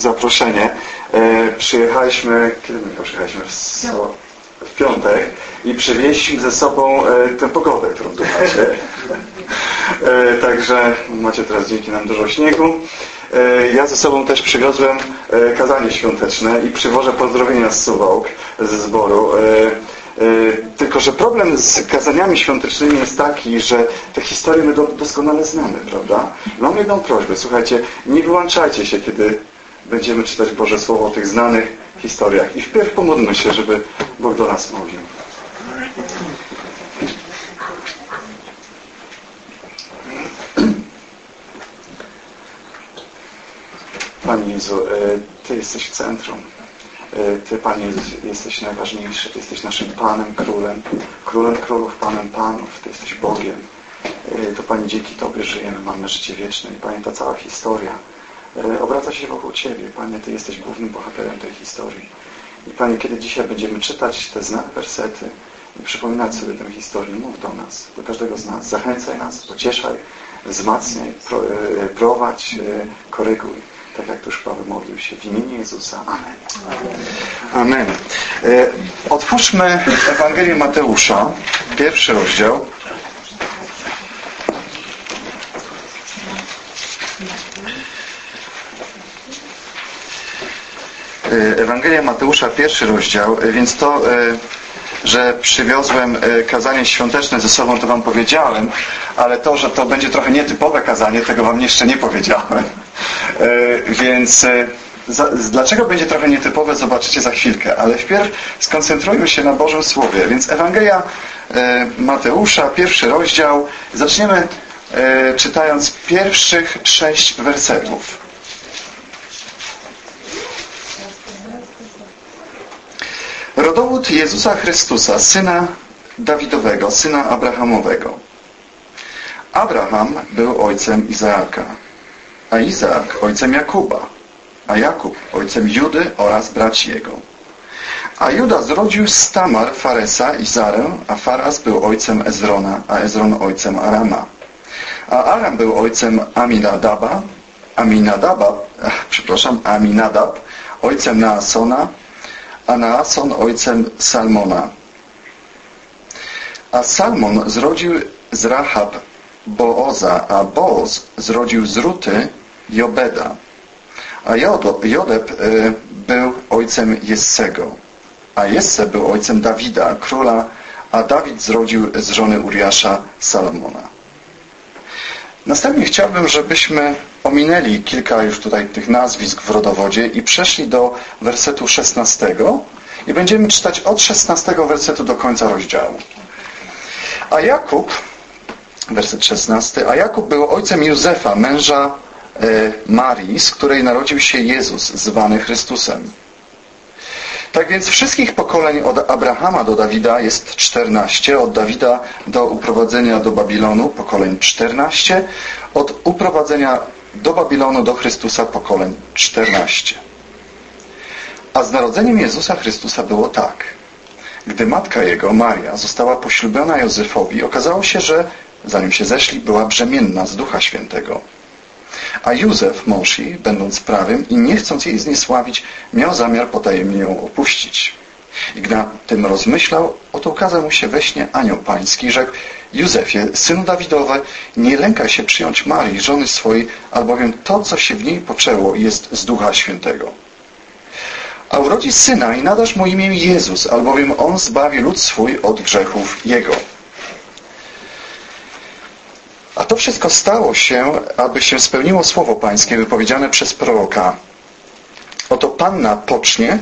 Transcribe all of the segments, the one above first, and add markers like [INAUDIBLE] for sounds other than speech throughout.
zaproszenie. E, przyjechaliśmy, kiedy my przyjechaliśmy? W, piątek i przywieźliśmy ze sobą e, tę pogodę, którą tu macie. E, także macie teraz dzięki nam dużo śniegu. Ja ze sobą też przywiozłem kazanie świąteczne i przywożę pozdrowienia z Suwałk, ze zboru. Tylko, że problem z kazaniami świątecznymi jest taki, że te historie my doskonale znamy, prawda? Mam jedną prośbę, słuchajcie, nie wyłączajcie się, kiedy będziemy czytać Boże Słowo o tych znanych historiach. I wpierw pomódlmy się, żeby Bóg do nas mówił. Panie Jezu, e, Ty jesteś w centrum. E, Ty, Panie, jesteś najważniejszy. Ty jesteś naszym Panem, Królem. Królem Królów, Panem Panów. Ty jesteś Bogiem. E, to, Panie, dzięki Tobie żyjemy, mamy życie wieczne. I, Panie, ta cała historia obraca się wokół Ciebie. Panie, Ty jesteś głównym bohaterem tej historii. I, Panie, kiedy dzisiaj będziemy czytać te znane wersety i przypominać sobie tę historię, mów do nas, do każdego z nas. Zachęcaj nas, pocieszaj, wzmacniaj, prowadź, koryguj tak jak tuż Paweł modlił się w imieniu Jezusa. Amen. Amen. E, otwórzmy Ewangelię Mateusza, pierwszy rozdział. Ewangelia Mateusza, pierwszy rozdział, e, więc to że przywiozłem e, kazanie świąteczne ze sobą, to Wam powiedziałem, ale to, że to będzie trochę nietypowe kazanie, tego Wam jeszcze nie powiedziałem. E, więc e, dlaczego będzie trochę nietypowe, zobaczycie za chwilkę. Ale wpierw skoncentrujmy się na Bożym Słowie. Więc Ewangelia Mateusza, pierwszy rozdział. Zaczniemy czytając pierwszych sześć wersetów. Rodowód Jezusa Chrystusa, syna Dawidowego, syna Abrahamowego. Abraham był ojcem Izaaka, a Izaak ojcem Jakuba, a Jakub ojcem Judy oraz braci jego. A Juda zrodził z Tamar Faresa i Zarę, a Faras był ojcem Ezrona, a Ezron ojcem Arama. A Aram był ojcem Aminadaba, Aminadaba, przepraszam, Aminadab, ojcem Naasona, a Naason ojcem Salmona. A Salmon zrodził z Rahab Booza, a Booz zrodził z Ruty Jobeda. A Jodeb y, był ojcem Jessego, a Jesse był ojcem Dawida, króla, a Dawid zrodził z żony Uriasza Salomona. Następnie chciałbym, żebyśmy ominęli kilka już tutaj tych nazwisk w rodowodzie i przeszli do wersetu 16 i będziemy czytać od 16 wersetu do końca rozdziału. A Jakub, werset 16, a Jakub był ojcem Józefa, męża e, Marii, z której narodził się Jezus, zwany Chrystusem. Tak więc wszystkich pokoleń od Abrahama do Dawida jest 14, od Dawida do uprowadzenia do Babilonu pokoleń 14, od uprowadzenia do Babilonu do Chrystusa pokoleń 14. A z narodzeniem Jezusa Chrystusa było tak. Gdy matka jego, Maria, została poślubiona Józefowi, okazało się, że zanim się zeszli, była brzemienna z Ducha Świętego. A Józef, mąż jej, będąc prawym i nie chcąc jej zniesławić, miał zamiar potajemnie ją opuścić. I gdy tym rozmyślał, oto ukazał mu się we śnie anioł pański i rzekł Józefie, synu Dawidowe, nie lękaj się przyjąć Marii, żony swojej, albowiem to, co się w niej poczęło, jest z Ducha Świętego. A urodzi syna i nadasz mu imię Jezus, albowiem on zbawi lud swój od grzechów jego. A to wszystko stało się, aby się spełniło słowo pańskie wypowiedziane przez proroka. Oto Panna pocznie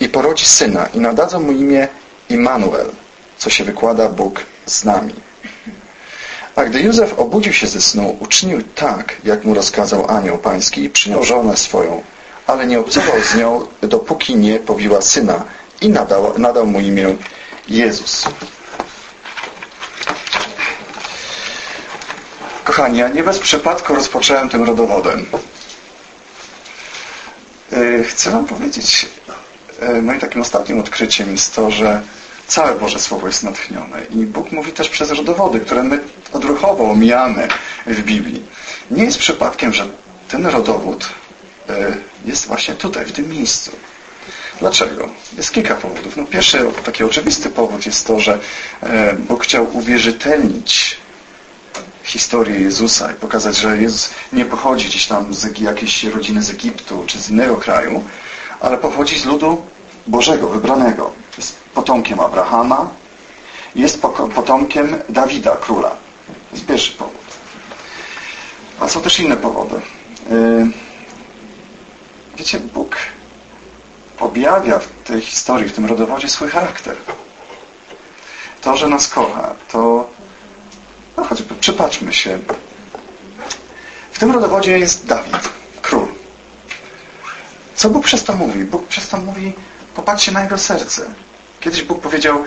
i porodzi syna i nadadzą mu imię Immanuel, co się wykłada Bóg z nami. A gdy Józef obudził się ze snu, uczynił tak, jak mu rozkazał anioł pański i przyniósł żonę swoją, ale nie obcował z nią, dopóki nie powiła syna i nadał, nadał mu imię Jezus. Kochani, ja nie bez przypadku rozpocząłem tym rodowodem. E, chcę Wam powiedzieć, e, moim takim ostatnim odkryciem jest to, że całe Boże Słowo jest natchnione. I Bóg mówi też przez rodowody, które my odruchowo omijamy w Biblii. Nie jest przypadkiem, że ten rodowód e, jest właśnie tutaj, w tym miejscu. Dlaczego? Jest kilka powodów. No pierwszy, taki oczywisty powód jest to, że Bóg chciał uwierzytelnić historię Jezusa i pokazać, że Jezus nie pochodzi gdzieś tam z jakiejś rodziny z Egiptu czy z innego kraju, ale pochodzi z ludu Bożego, wybranego. Jest potomkiem Abrahama, jest potomkiem Dawida, króla. To jest pierwszy powód. A są też inne powody. E, wiecie, Bóg objawia w tej historii, w tym rodowodzie swój charakter. To, że nas kocha, to no choćby przypatrzmy się. W tym rodowodzie jest Dawid, król. Co Bóg przez to mówi? Bóg przez to mówi, popatrzcie na jego serce. Kiedyś Bóg powiedział,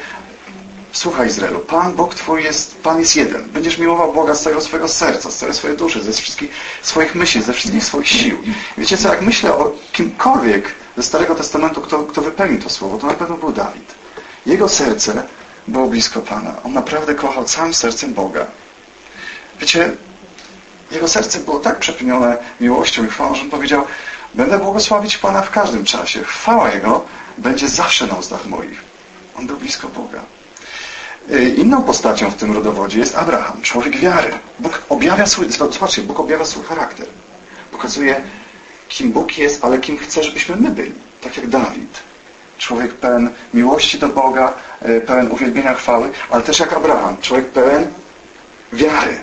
słuchaj Izraelu, Pan Bóg Twój jest, Pan jest jeden. Będziesz miłował Boga z całego swojego serca, z całej swojej duszy, ze wszystkich swoich myśli, ze wszystkich swoich sił. Wiecie co, jak myślę o kimkolwiek ze Starego Testamentu, kto, kto wypełnił to słowo, to na pewno był Dawid. Jego serce było blisko Pana. On naprawdę kochał całym sercem Boga. Wiecie, jego serce było tak przepełnione miłością i chwałą, że on powiedział, będę błogosławić Pana w każdym czasie. Chwała Jego będzie zawsze na ustach moich. On był blisko Boga. Y, inną postacią w tym rodowodzie jest Abraham, człowiek wiary. Bóg objawia swój, zobaczcie, Bóg objawia swój charakter. Pokazuje, kim Bóg jest, ale kim chce, żebyśmy my byli. Tak jak Dawid. Człowiek pełen miłości do Boga, y, pełen uwielbienia chwały, ale też jak Abraham. Człowiek pełen wiary.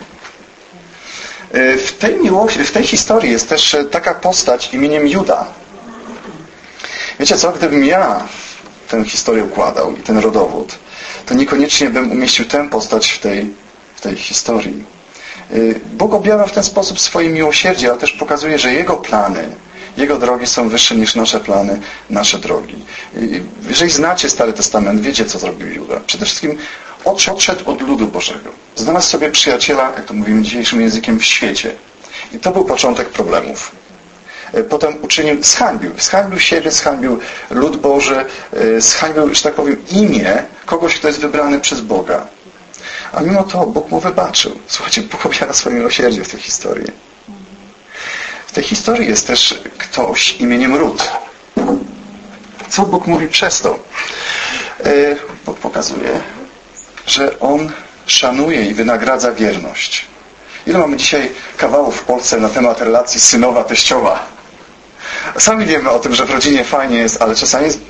Y, w tej miłości, w tej historii jest też taka postać imieniem Juda. Wiecie co, gdybym ja tę historię układał i ten rodowód, to niekoniecznie bym umieścił tę postać w tej, w tej historii. Bóg objawia w ten sposób swoje miłosierdzie, ale też pokazuje, że Jego plany, Jego drogi są wyższe niż nasze plany, nasze drogi. Jeżeli znacie Stary Testament, wiecie, co zrobił Juda. Przede wszystkim odszedł od ludu Bożego. Znalazł sobie przyjaciela, jak to mówimy dzisiejszym językiem, w świecie. I to był początek problemów. E, potem uczynił, zhańbił. Zhańbił siebie, zhańbił lud Boży, e, zhańbił, że tak powiem, imię kogoś, kto jest wybrany przez Boga. A mimo to Bóg mu wybaczył. Słuchajcie, Bóg objawia swoje miłosierdzie w tej historii. W tej historii jest też ktoś imieniem Ród. Co Bóg mówi przez to? E, Bóg pokazuje, że On szanuje i wynagradza wierność. Ile mamy dzisiaj kawałów w Polsce na temat relacji synowa-teściowa? Sami wiemy o tym, że w rodzinie fajnie jest, ale czasami jest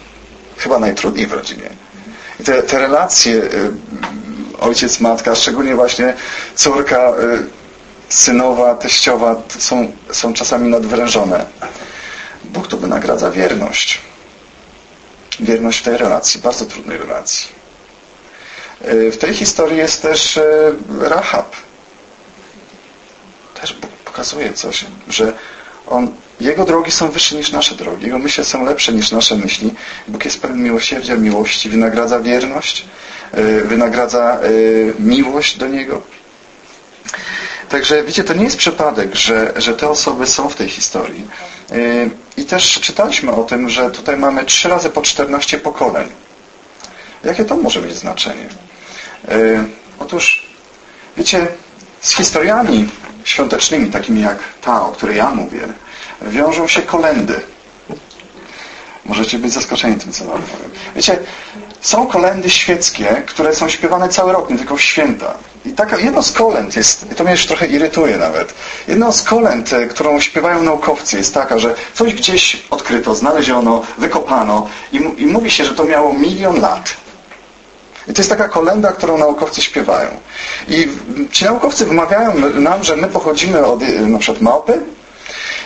chyba najtrudniej w rodzinie. I te, te relacje y, ojciec, matka, szczególnie właśnie córka, y, synowa, teściowa są, są czasami nadwyrężone. Bóg tu wynagradza wierność. Wierność w tej relacji, bardzo trudnej relacji. Y, w tej historii jest też Rahab. Też Bóg pokazuje coś, że on jego drogi są wyższe niż nasze drogi. Jego myśli są lepsze niż nasze myśli. Bóg jest pełen miłosierdzia, miłości. Wynagradza wierność. E, wynagradza miłość do Niego. Także wiecie, to nie jest przypadek, że, że te osoby są w tej historii. E, I też czytaliśmy o tym, że tutaj mamy trzy razy po 14 pokoleń. Jakie to może mieć znaczenie? Otóż, wiecie, z historiami świątecznymi, takimi jak ta, o której ja mówię, wiążą się kolendy. Możecie być zaskoczeni tym, co wam powiem. Wiecie, są kolendy świeckie, które są śpiewane cały rok, nie tylko w święta. I taka, jedno z kolęd jest, to mnie już trochę irytuje nawet, jedno z kolęd, e, którą śpiewają naukowcy jest taka, że coś gdzieś odkryto, znaleziono, wykopano i, i mówi się, że to miało milion lat. I to jest taka kolenda, którą naukowcy śpiewają. I ci naukowcy wymawiają nam, że my pochodzimy od e, na przykład małpy,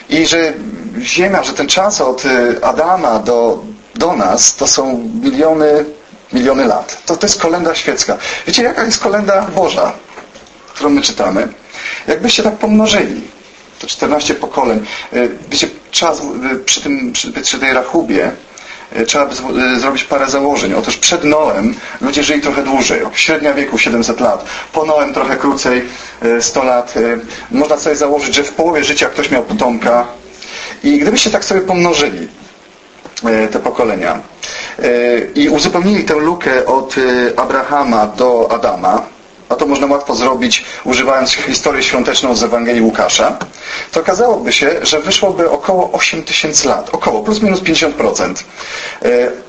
i że Ziemia, że ten czas od y, Adama do, do nas to są miliony, miliony lat. To, to jest kolenda świecka. Wiecie, jaka jest kolenda Boża, którą my czytamy? Jakbyście tak pomnożyli, to 14 pokoleń. Y, wiecie, czas y, przy, tym, przy, przy tej rachubie trzeba by zrobić parę założeń. Otóż przed Noem ludzie żyli trochę dłużej, średnia wieku 700 lat. Po Noem trochę krócej, 100 lat. Można sobie założyć, że w połowie życia ktoś miał potomka. I gdybyście tak sobie pomnożyli te pokolenia i uzupełnili tę lukę od Abrahama do Adama, a to można łatwo zrobić używając historię świąteczną z Ewangelii Łukasza, to okazałoby się, że wyszłoby około 8 tysięcy lat. Około, plus minus 50%.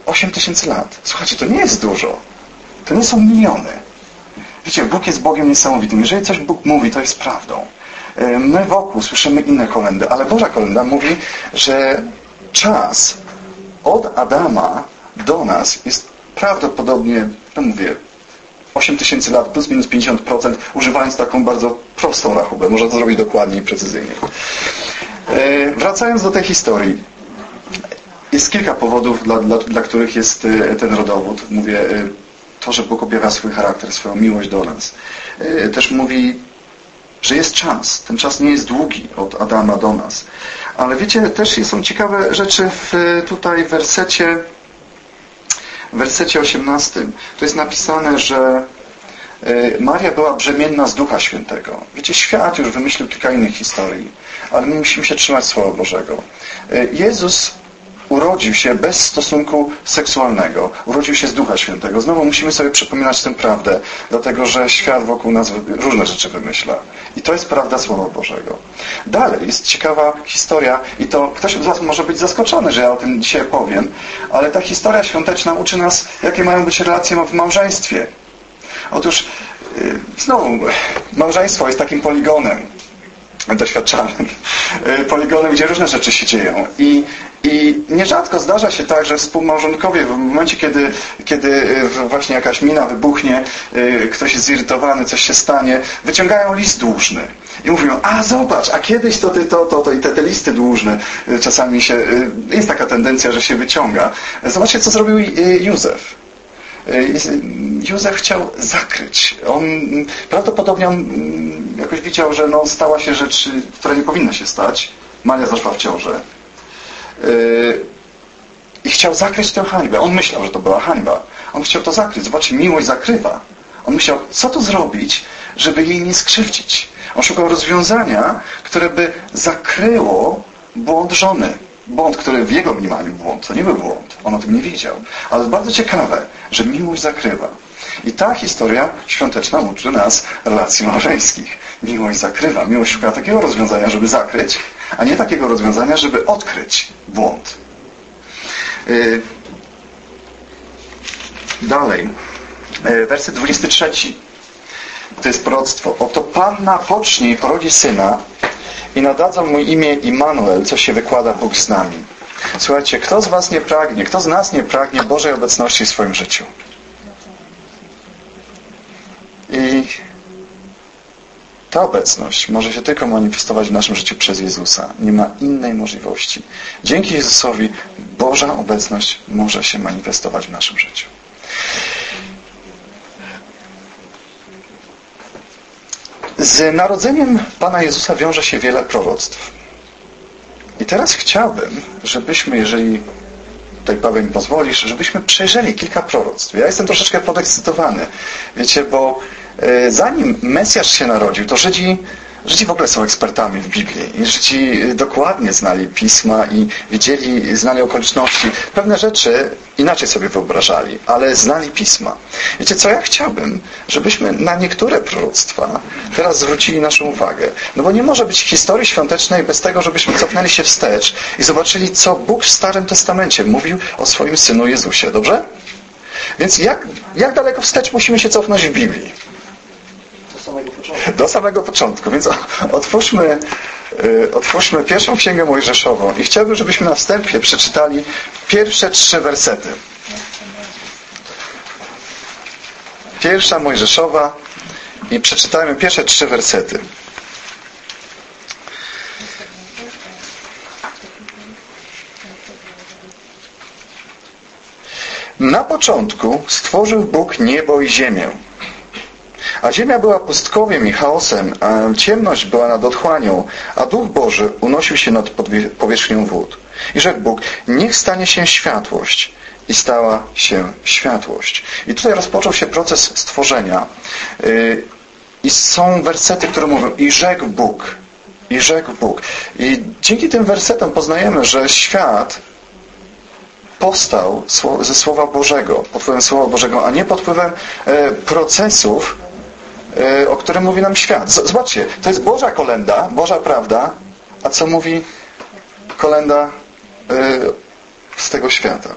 8 e, tysięcy lat. Słuchajcie, to nie jest dużo. To nie są miliony. Wiecie, Bóg jest Bogiem niesamowitym. Jeżeli coś Bóg mówi, to jest prawdą. E, my wokół słyszymy inne kolendy, ale Boża kolenda mówi, że czas od Adama do nas jest prawdopodobnie, no mówię, 8 tysięcy lat plus minus 50%, używając taką bardzo prostą rachubę. Można to zrobić dokładnie i precyzyjnie. E, wracając do tej historii. Jest kilka powodów, dla, dla, dla których jest e, ten rodowód. Mówię, e, to, że Bóg objawia swój charakter, swoją miłość do nas. Też mówi, że jest czas. Ten czas nie jest długi od Adama do nas. Ale wiecie, też są ciekawe rzeczy w, tutaj w wersecie w wersecie 18 to jest napisane, że e, Maria była brzemienna z Ducha Świętego. Wiecie, świat już wymyślił kilka innych historii, ale my musimy się trzymać Słowa Bożego. E, Jezus urodził się bez stosunku seksualnego. Urodził się z Ducha Świętego. Znowu musimy sobie przypominać tę prawdę, dlatego że świat wokół nas różne rzeczy wymyśla. I to jest prawda Słowa Bożego. Dalej jest ciekawa historia i to ktoś z Was może być zaskoczony, że ja o tym dzisiaj powiem, ale ta historia świąteczna uczy nas, jakie mają być relacje w małżeństwie. Otóż y, znowu, małżeństwo jest takim poligonem doświadczalnym. Y, poligonem, gdzie różne rzeczy się dzieją. I i nierzadko zdarza się tak, że współmałżonkowie w momencie, kiedy, kiedy y, właśnie jakaś mina wybuchnie, y, ktoś jest zirytowany, coś się stanie, wyciągają list dłużny. I mówią, a zobacz, a kiedyś to ty, to, to, to i te, te listy dłużne czasami się, jest taka tendencja, że się wyciąga. Zobaczcie, co zrobił Józef. Józef chciał zakryć. On prawdopodobnie on jakoś widział, że no, stała się rzecz, która nie powinna się stać. Maria zaszła w ciążę. Yy, i chciał zakryć tę hańbę. On myślał, że to była hańba. On chciał to zakryć. Zobaczcie, miłość zakrywa. On myślał, co tu zrobić, żeby jej nie skrzywdzić. On szukał rozwiązania, które by zakryło błąd żony. Błąd, który w jego mniemaniu błąd. To nie był błąd. On o tym nie wiedział. Ale bardzo ciekawe, że miłość zakrywa. I ta historia świąteczna uczy nas relacji małżeńskich. Miłość zakrywa. Miłość szuka takiego rozwiązania, żeby zakryć, a nie takiego rozwiązania, żeby odkryć błąd. Y, dalej. Y, werset 23. To jest proroctwo. Oto Panna pocznie i porodzi syna i nadadzą mu imię Immanuel, co się wykłada Bóg z nami. Słuchajcie, kto z Was nie pragnie, kto z nas nie pragnie Bożej obecności w swoim życiu? I ta obecność może się tylko manifestować w naszym życiu przez Jezusa. Nie ma innej możliwości. Dzięki Jezusowi Boża obecność może się manifestować w naszym życiu. Z narodzeniem Pana Jezusa wiąże się wiele proroctw. I teraz chciałbym, żebyśmy, jeżeli tutaj Paweł mi pozwolisz, żebyśmy przejrzeli kilka proroctw. Ja jestem troszeczkę podekscytowany. Wiecie, bo e, zanim Mesjasz się narodził, to Żydzi Żydzi w ogóle są ekspertami w Biblii. Żydzi dokładnie znali pisma i widzieli, znali okoliczności. Pewne rzeczy inaczej sobie wyobrażali, ale znali pisma. Wiecie co, ja chciałbym, żebyśmy na niektóre proroctwa teraz zwrócili naszą uwagę. No bo nie może być historii świątecznej bez tego, żebyśmy cofnęli się wstecz i zobaczyli, co Bóg w Starym Testamencie mówił o swoim Synu Jezusie. Dobrze? Więc jak, jak daleko wstecz musimy się cofnąć w Biblii? Samego początku. Do samego początku. Więc otwórzmy, y, otwórzmy pierwszą księgę Mojżeszową i chciałbym, żebyśmy na wstępie przeczytali pierwsze trzy wersety. Pierwsza Mojżeszowa i przeczytajmy pierwsze trzy wersety. Na początku stworzył Bóg niebo i ziemię. A ziemia była pustkowiem i chaosem, a ciemność była nad otchłanią, a Duch Boży unosił się nad powierzchnią wód. I rzekł Bóg, niech stanie się światłość. I stała się światłość. I tutaj rozpoczął się proces stworzenia. Y, I są wersety, które mówią, i rzekł Bóg. I rzekł Bóg. I dzięki tym wersetom poznajemy, że świat powstał ze Słowa Bożego, pod wpływem Słowa Bożego, a nie pod wpływem e, procesów, o którym mówi nam świat. Zobaczcie, to jest Boża kolenda, Boża prawda, a co mówi kolenda y, z tego świata.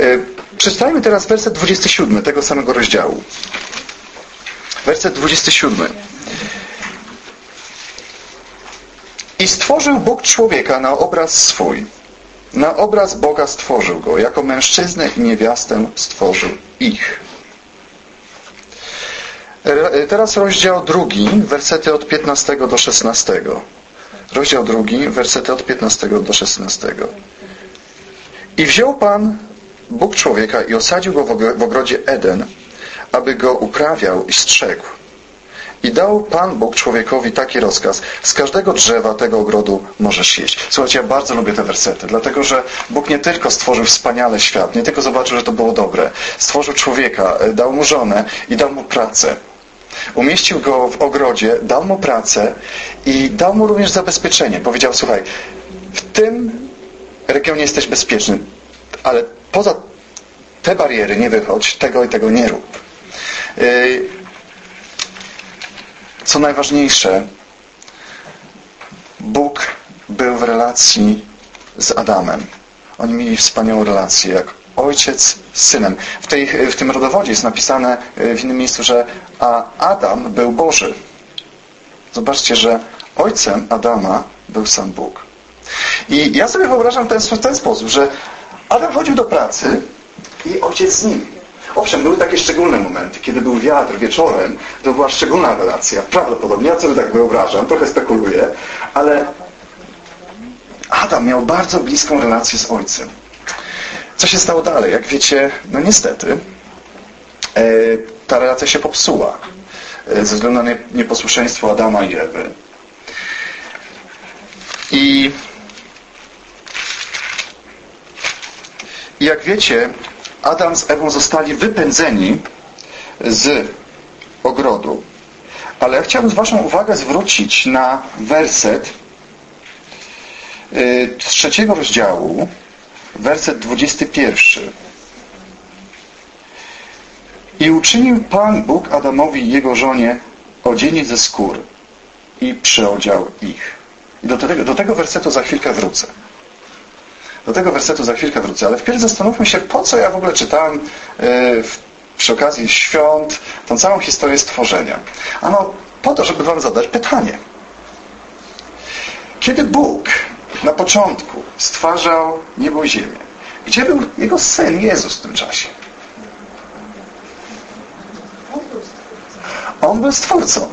Y, Przeczytajmy teraz werset 27 tego samego rozdziału. Werset 27. I stworzył Bóg człowieka na obraz swój. Na obraz Boga stworzył go. Jako mężczyznę i niewiastę stworzył ich. Re- Teraz rozdział drugi, wersety od 15 do 16. Rozdział drugi, wersety od 15 do 16. I wziął Pan Bóg człowieka i osadził go w ogr- w ogrodzie Eden, aby go uprawiał i strzegł. I dał Pan Bóg człowiekowi taki rozkaz. Z każdego drzewa tego ogrodu możesz jeść. Słuchajcie, ja bardzo lubię te wersety, dlatego że Bóg nie tylko stworzył wspaniale świat, nie tylko zobaczył, że to było dobre. Stworzył człowieka, e, dał mu żonę i dał mu pracę. Umieścił go w ogrodzie, dał mu pracę i dał mu również zabezpieczenie. Powiedział, słuchaj, w tym regionie jesteś bezpieczny, ale poza te bariery nie wychodź, tego i tego nie rób. Yy, Co najważniejsze, Bóg był w relacji z Adamem. Oni mieli wspaniałą relację, jak ojciec z synem. W, tej, w tym rodowodzie jest napisane w innym miejscu, że a Adam był Boży. Zobaczcie, że ojcem Adama był sam Bóg. I ja sobie wyobrażam ten, w ten sposób, że Adam chodził do pracy i ojciec z nim. Owszem, były takie szczególne momenty, kiedy był wiatr wieczorem, to była szczególna relacja. Prawdopodobnie, ja sobie tak wyobrażam, trochę spekuluję, ale Adam miał bardzo bliską relację z ojcem. Co się stało dalej? Jak wiecie, no niestety, e, ta relacja się popsuła e, ze względu na nie- nieposłuszeństwo Adama i Ewy. I jak wiecie, Adam z Ewą zostali wypędzeni z ogrodu. Ale ja chciałbym Waszą uwagę zwrócić na werset z trzeciego rozdziału, werset 21. I uczynił Pan Bóg Adamowi i jego żonie odzienie ze skór i przyodział ich. I do tego, do tego wersetu za chwilkę wrócę. Do tego wersetu za chwilkę wrócę, ale wpierw zastanówmy się, po co ja w ogóle czytałem y, w, przy okazji świąt tą całą historię stworzenia. Ano po to, żeby Wam zadać pytanie. Kiedy Bóg na początku stwarzał niebo i ziemię, gdzie był Jego Syn Jezus w tym czasie? On był Stwórcą.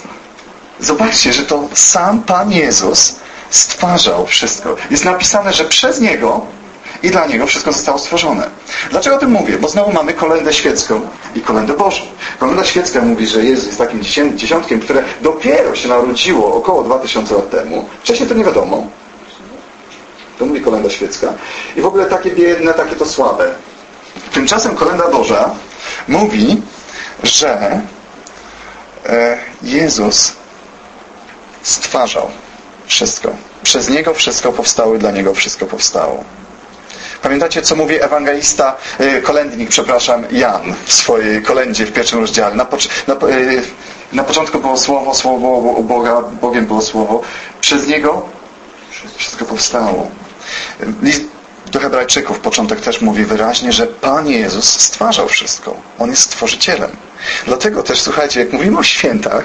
Zobaczcie, że to sam Pan Jezus stwarzał wszystko. Jest napisane, że przez Niego i dla Niego wszystko zostało stworzone. Dlaczego o tym mówię? Bo znowu mamy kolendę świecką i kolendę Bożą. Kolenda świecka mówi, że Jezus jest takim dziesiątkiem, które dopiero się narodziło około 2000 lat temu. Wcześniej to nie wiadomo. To mówi kolenda świecka. I w ogóle takie biedne, takie to słabe. Tymczasem kolenda Boża mówi, że e, Jezus stwarzał wszystko. Przez Niego wszystko powstało i dla Niego wszystko powstało. Pamiętacie, co mówi ewangelista, y, kolędnik, przepraszam, Jan w swojej kolędzie w pierwszym rozdziale. Na, pocz- na, y, na początku było Słowo, Słowo Boga, Bogiem było Słowo. Przez Niego wszystko powstało. List do Hebrajczyków początek też mówi wyraźnie, że Pan Jezus stwarzał wszystko. On jest stworzycielem. Dlatego też, słuchajcie, jak mówimy o świętach,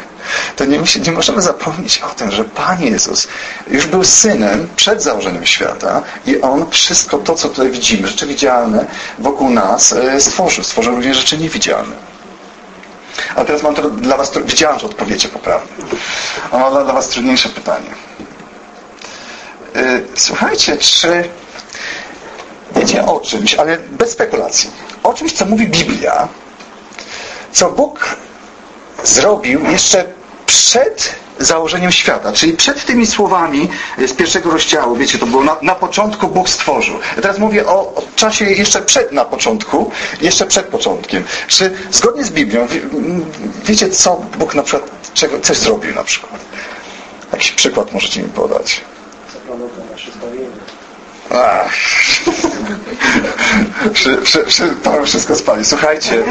to nie, nie możemy zapomnieć o tym, że Pan Jezus już był synem przed założeniem świata i On wszystko to, co tutaj widzimy, rzeczy widzialne wokół nas e, stworzył. Stworzył również rzeczy niewidzialne. A teraz mam dla Was, widziałem, że odpowiecie poprawnie. A mam dla Was trudniejsze pytanie. E, Słuchajcie, czy wiecie o czymś, ale bez spekulacji, o czymś, co mówi Biblia, co Bóg zrobił jeszcze przed założeniem świata, czyli przed tymi słowami z pierwszego rozdziału, wiecie, to było na, na początku Bóg stworzył. Ja teraz mówię o, o czasie jeszcze przed na początku, jeszcze przed początkiem. Czy zgodnie z Biblią, wie, wiecie co Bóg na przykład, czego, coś zrobił na przykład? Jakiś przykład możecie mi podać? Zaplanował nasze zbawienie. Ach. [LAUGHS] To wszystko spali. Słuchajcie,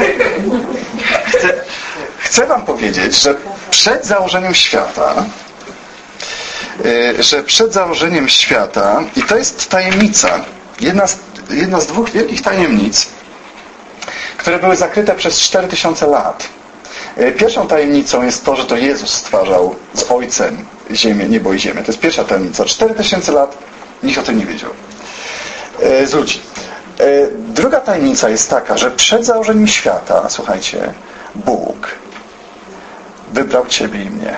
chcę, chcę wam powiedzieć, że przed założeniem świata, y, że przed założeniem świata, i to jest tajemnica, jedna z, jedna z dwóch wielkich tajemnic, które były zakryte przez 4000 lat. Y, pierwszą tajemnicą jest to, że to Jezus stwarzał z Ojcem ziemię, niebo i ziemię. To jest pierwsza tajemnica. 4000 lat nikt o tym nie wiedział. Y, z ludzi. Druga tajemnica jest taka, że przed założeniem świata, słuchajcie, Bóg wybrał Ciebie i mnie.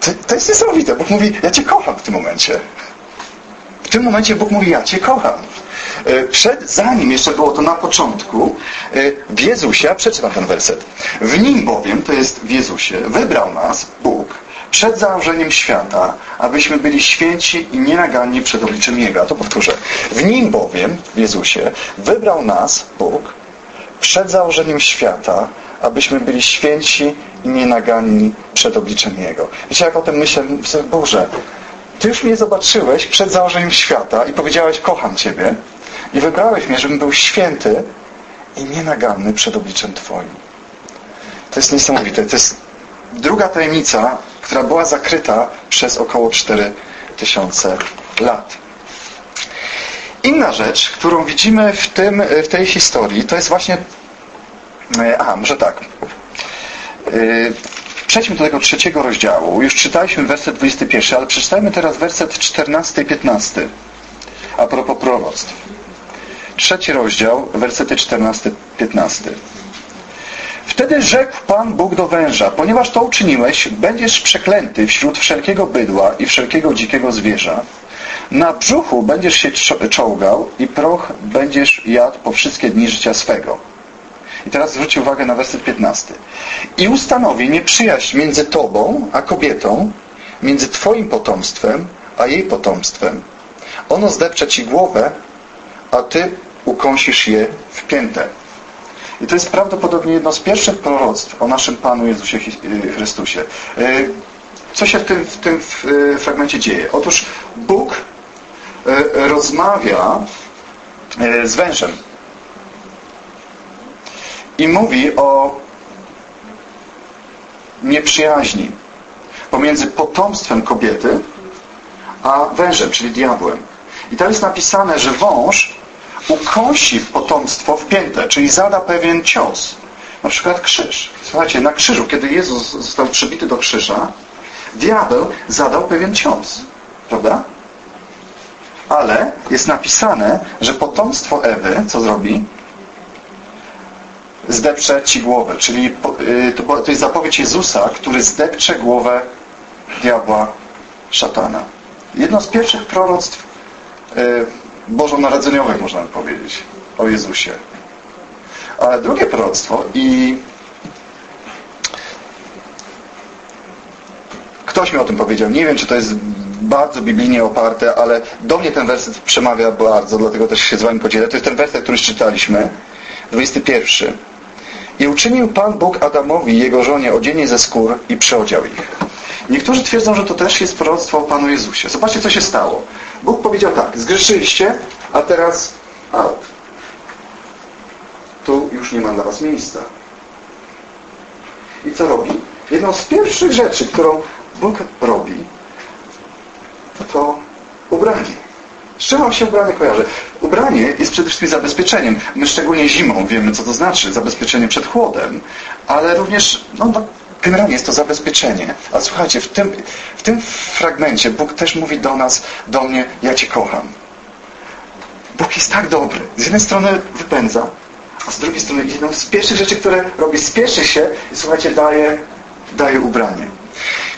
To, to jest niesamowite. Bóg mówi, ja Cię kocham w tym momencie. W tym momencie Bóg mówi, ja Cię kocham. E, przed, zanim jeszcze było to na początku, e, w Jezusie, przeczytam ten werset. W Nim bowiem, to jest w Jezusie, wybrał nas Bóg przed założeniem świata, abyśmy byli święci i nienaganni przed obliczem Jego. A to powtórzę. W Nim bowiem, w Jezusie, wybrał nas Bóg przed założeniem świata, abyśmy byli święci i nienaganni przed obliczem Jego. Wiecie, jak o tym myślę, Boże, Ty już mnie zobaczyłeś przed założeniem świata i powiedziałeś, kocham Ciebie i wybrałeś mnie, żebym był święty i nienaganny przed obliczem Twoim. To jest niesamowite. To jest druga tajemnica, która była zakryta przez około 4000 lat. Inna rzecz, którą widzimy w, tym, w tej historii, to jest właśnie... E, aha, może tak. E, przejdźmy do tego trzeciego rozdziału. Już czytaliśmy werset 21, ale przeczytajmy teraz werset 14 i 15. A propos proroctw. Trzeci rozdział, wersety 14-15. Wtedy rzekł Pan Bóg do węża, ponieważ to uczyniłeś, będziesz przeklęty wśród wszelkiego bydła i wszelkiego dzikiego zwierza. Na brzuchu będziesz się czołgał i proch będziesz jadł po wszystkie dni życia swego. I teraz zwróćcie uwagę na werset 15. I ustanowi nieprzyjaźń między Tobą a kobietą, między Twoim potomstwem a jej potomstwem. Ono zdepcze Ci głowę, a Ty ukąsisz je w piętę. I to jest prawdopodobnie jedno z pierwszych proroctw o naszym Panu Jezusie Chrystusie. E, co się w tym, w tym e, fragmencie dzieje? Otóż Bóg rozmawia z wężem i mówi o nieprzyjaźni pomiędzy potomstwem kobiety a wężem, czyli diabłem. I tam jest napisane, że wąż ukąsi potomstwo w piętę, czyli zada pewien cios. Na przykład krzyż. Słuchajcie, na krzyżu, kiedy Jezus został przybity do krzyża, diabeł zadał pewien cios. Prawda? Ale jest napisane, że potomstwo Ewy, co zrobi? Zdepcze ci głowę. Czyli y, to jest zapowiedź Jezusa, który zdepcze głowę diabła, szatana. Jedno z pierwszych proroctw y, bożonarodzeniowych, można by powiedzieć, o Jezusie. Ale drugie proroctwo i ktoś mi o tym powiedział, nie wiem, czy to jest bardzo biblijnie oparte, ale do mnie ten werset przemawia bardzo, dlatego też się z wami podzielę. To jest ten werset, który czytaliśmy, 21. I uczynił Pan Bóg Adamowi i jego żonie odzienie ze skór i przyodział ich. Niektórzy twierdzą, że to też jest proroctwo o Panu Jezusie. Zobaczcie, co się stało. Bóg powiedział tak, zgrzeszyliście, a teraz out. Tu już nie ma dla was miejsca. I co robi? Jedną z pierwszych rzeczy, którą Bóg robi, to ubranie. Z czym wam się ubranie kojarzy? Ubranie jest przede wszystkim zabezpieczeniem. My szczególnie zimą wiemy, co to znaczy. Zabezpieczenie przed chłodem. Ale również no, no generalnie jest to zabezpieczenie. A słuchajcie, w tym, w tym fragmencie Bóg też mówi do nas, do mnie, ja Cię kocham. Bóg jest tak dobry. Z jednej strony wypędza, a z drugiej strony jedną z pierwszych rzeczy, które robi, spieszy się i słuchajcie, daje, daje ubranie.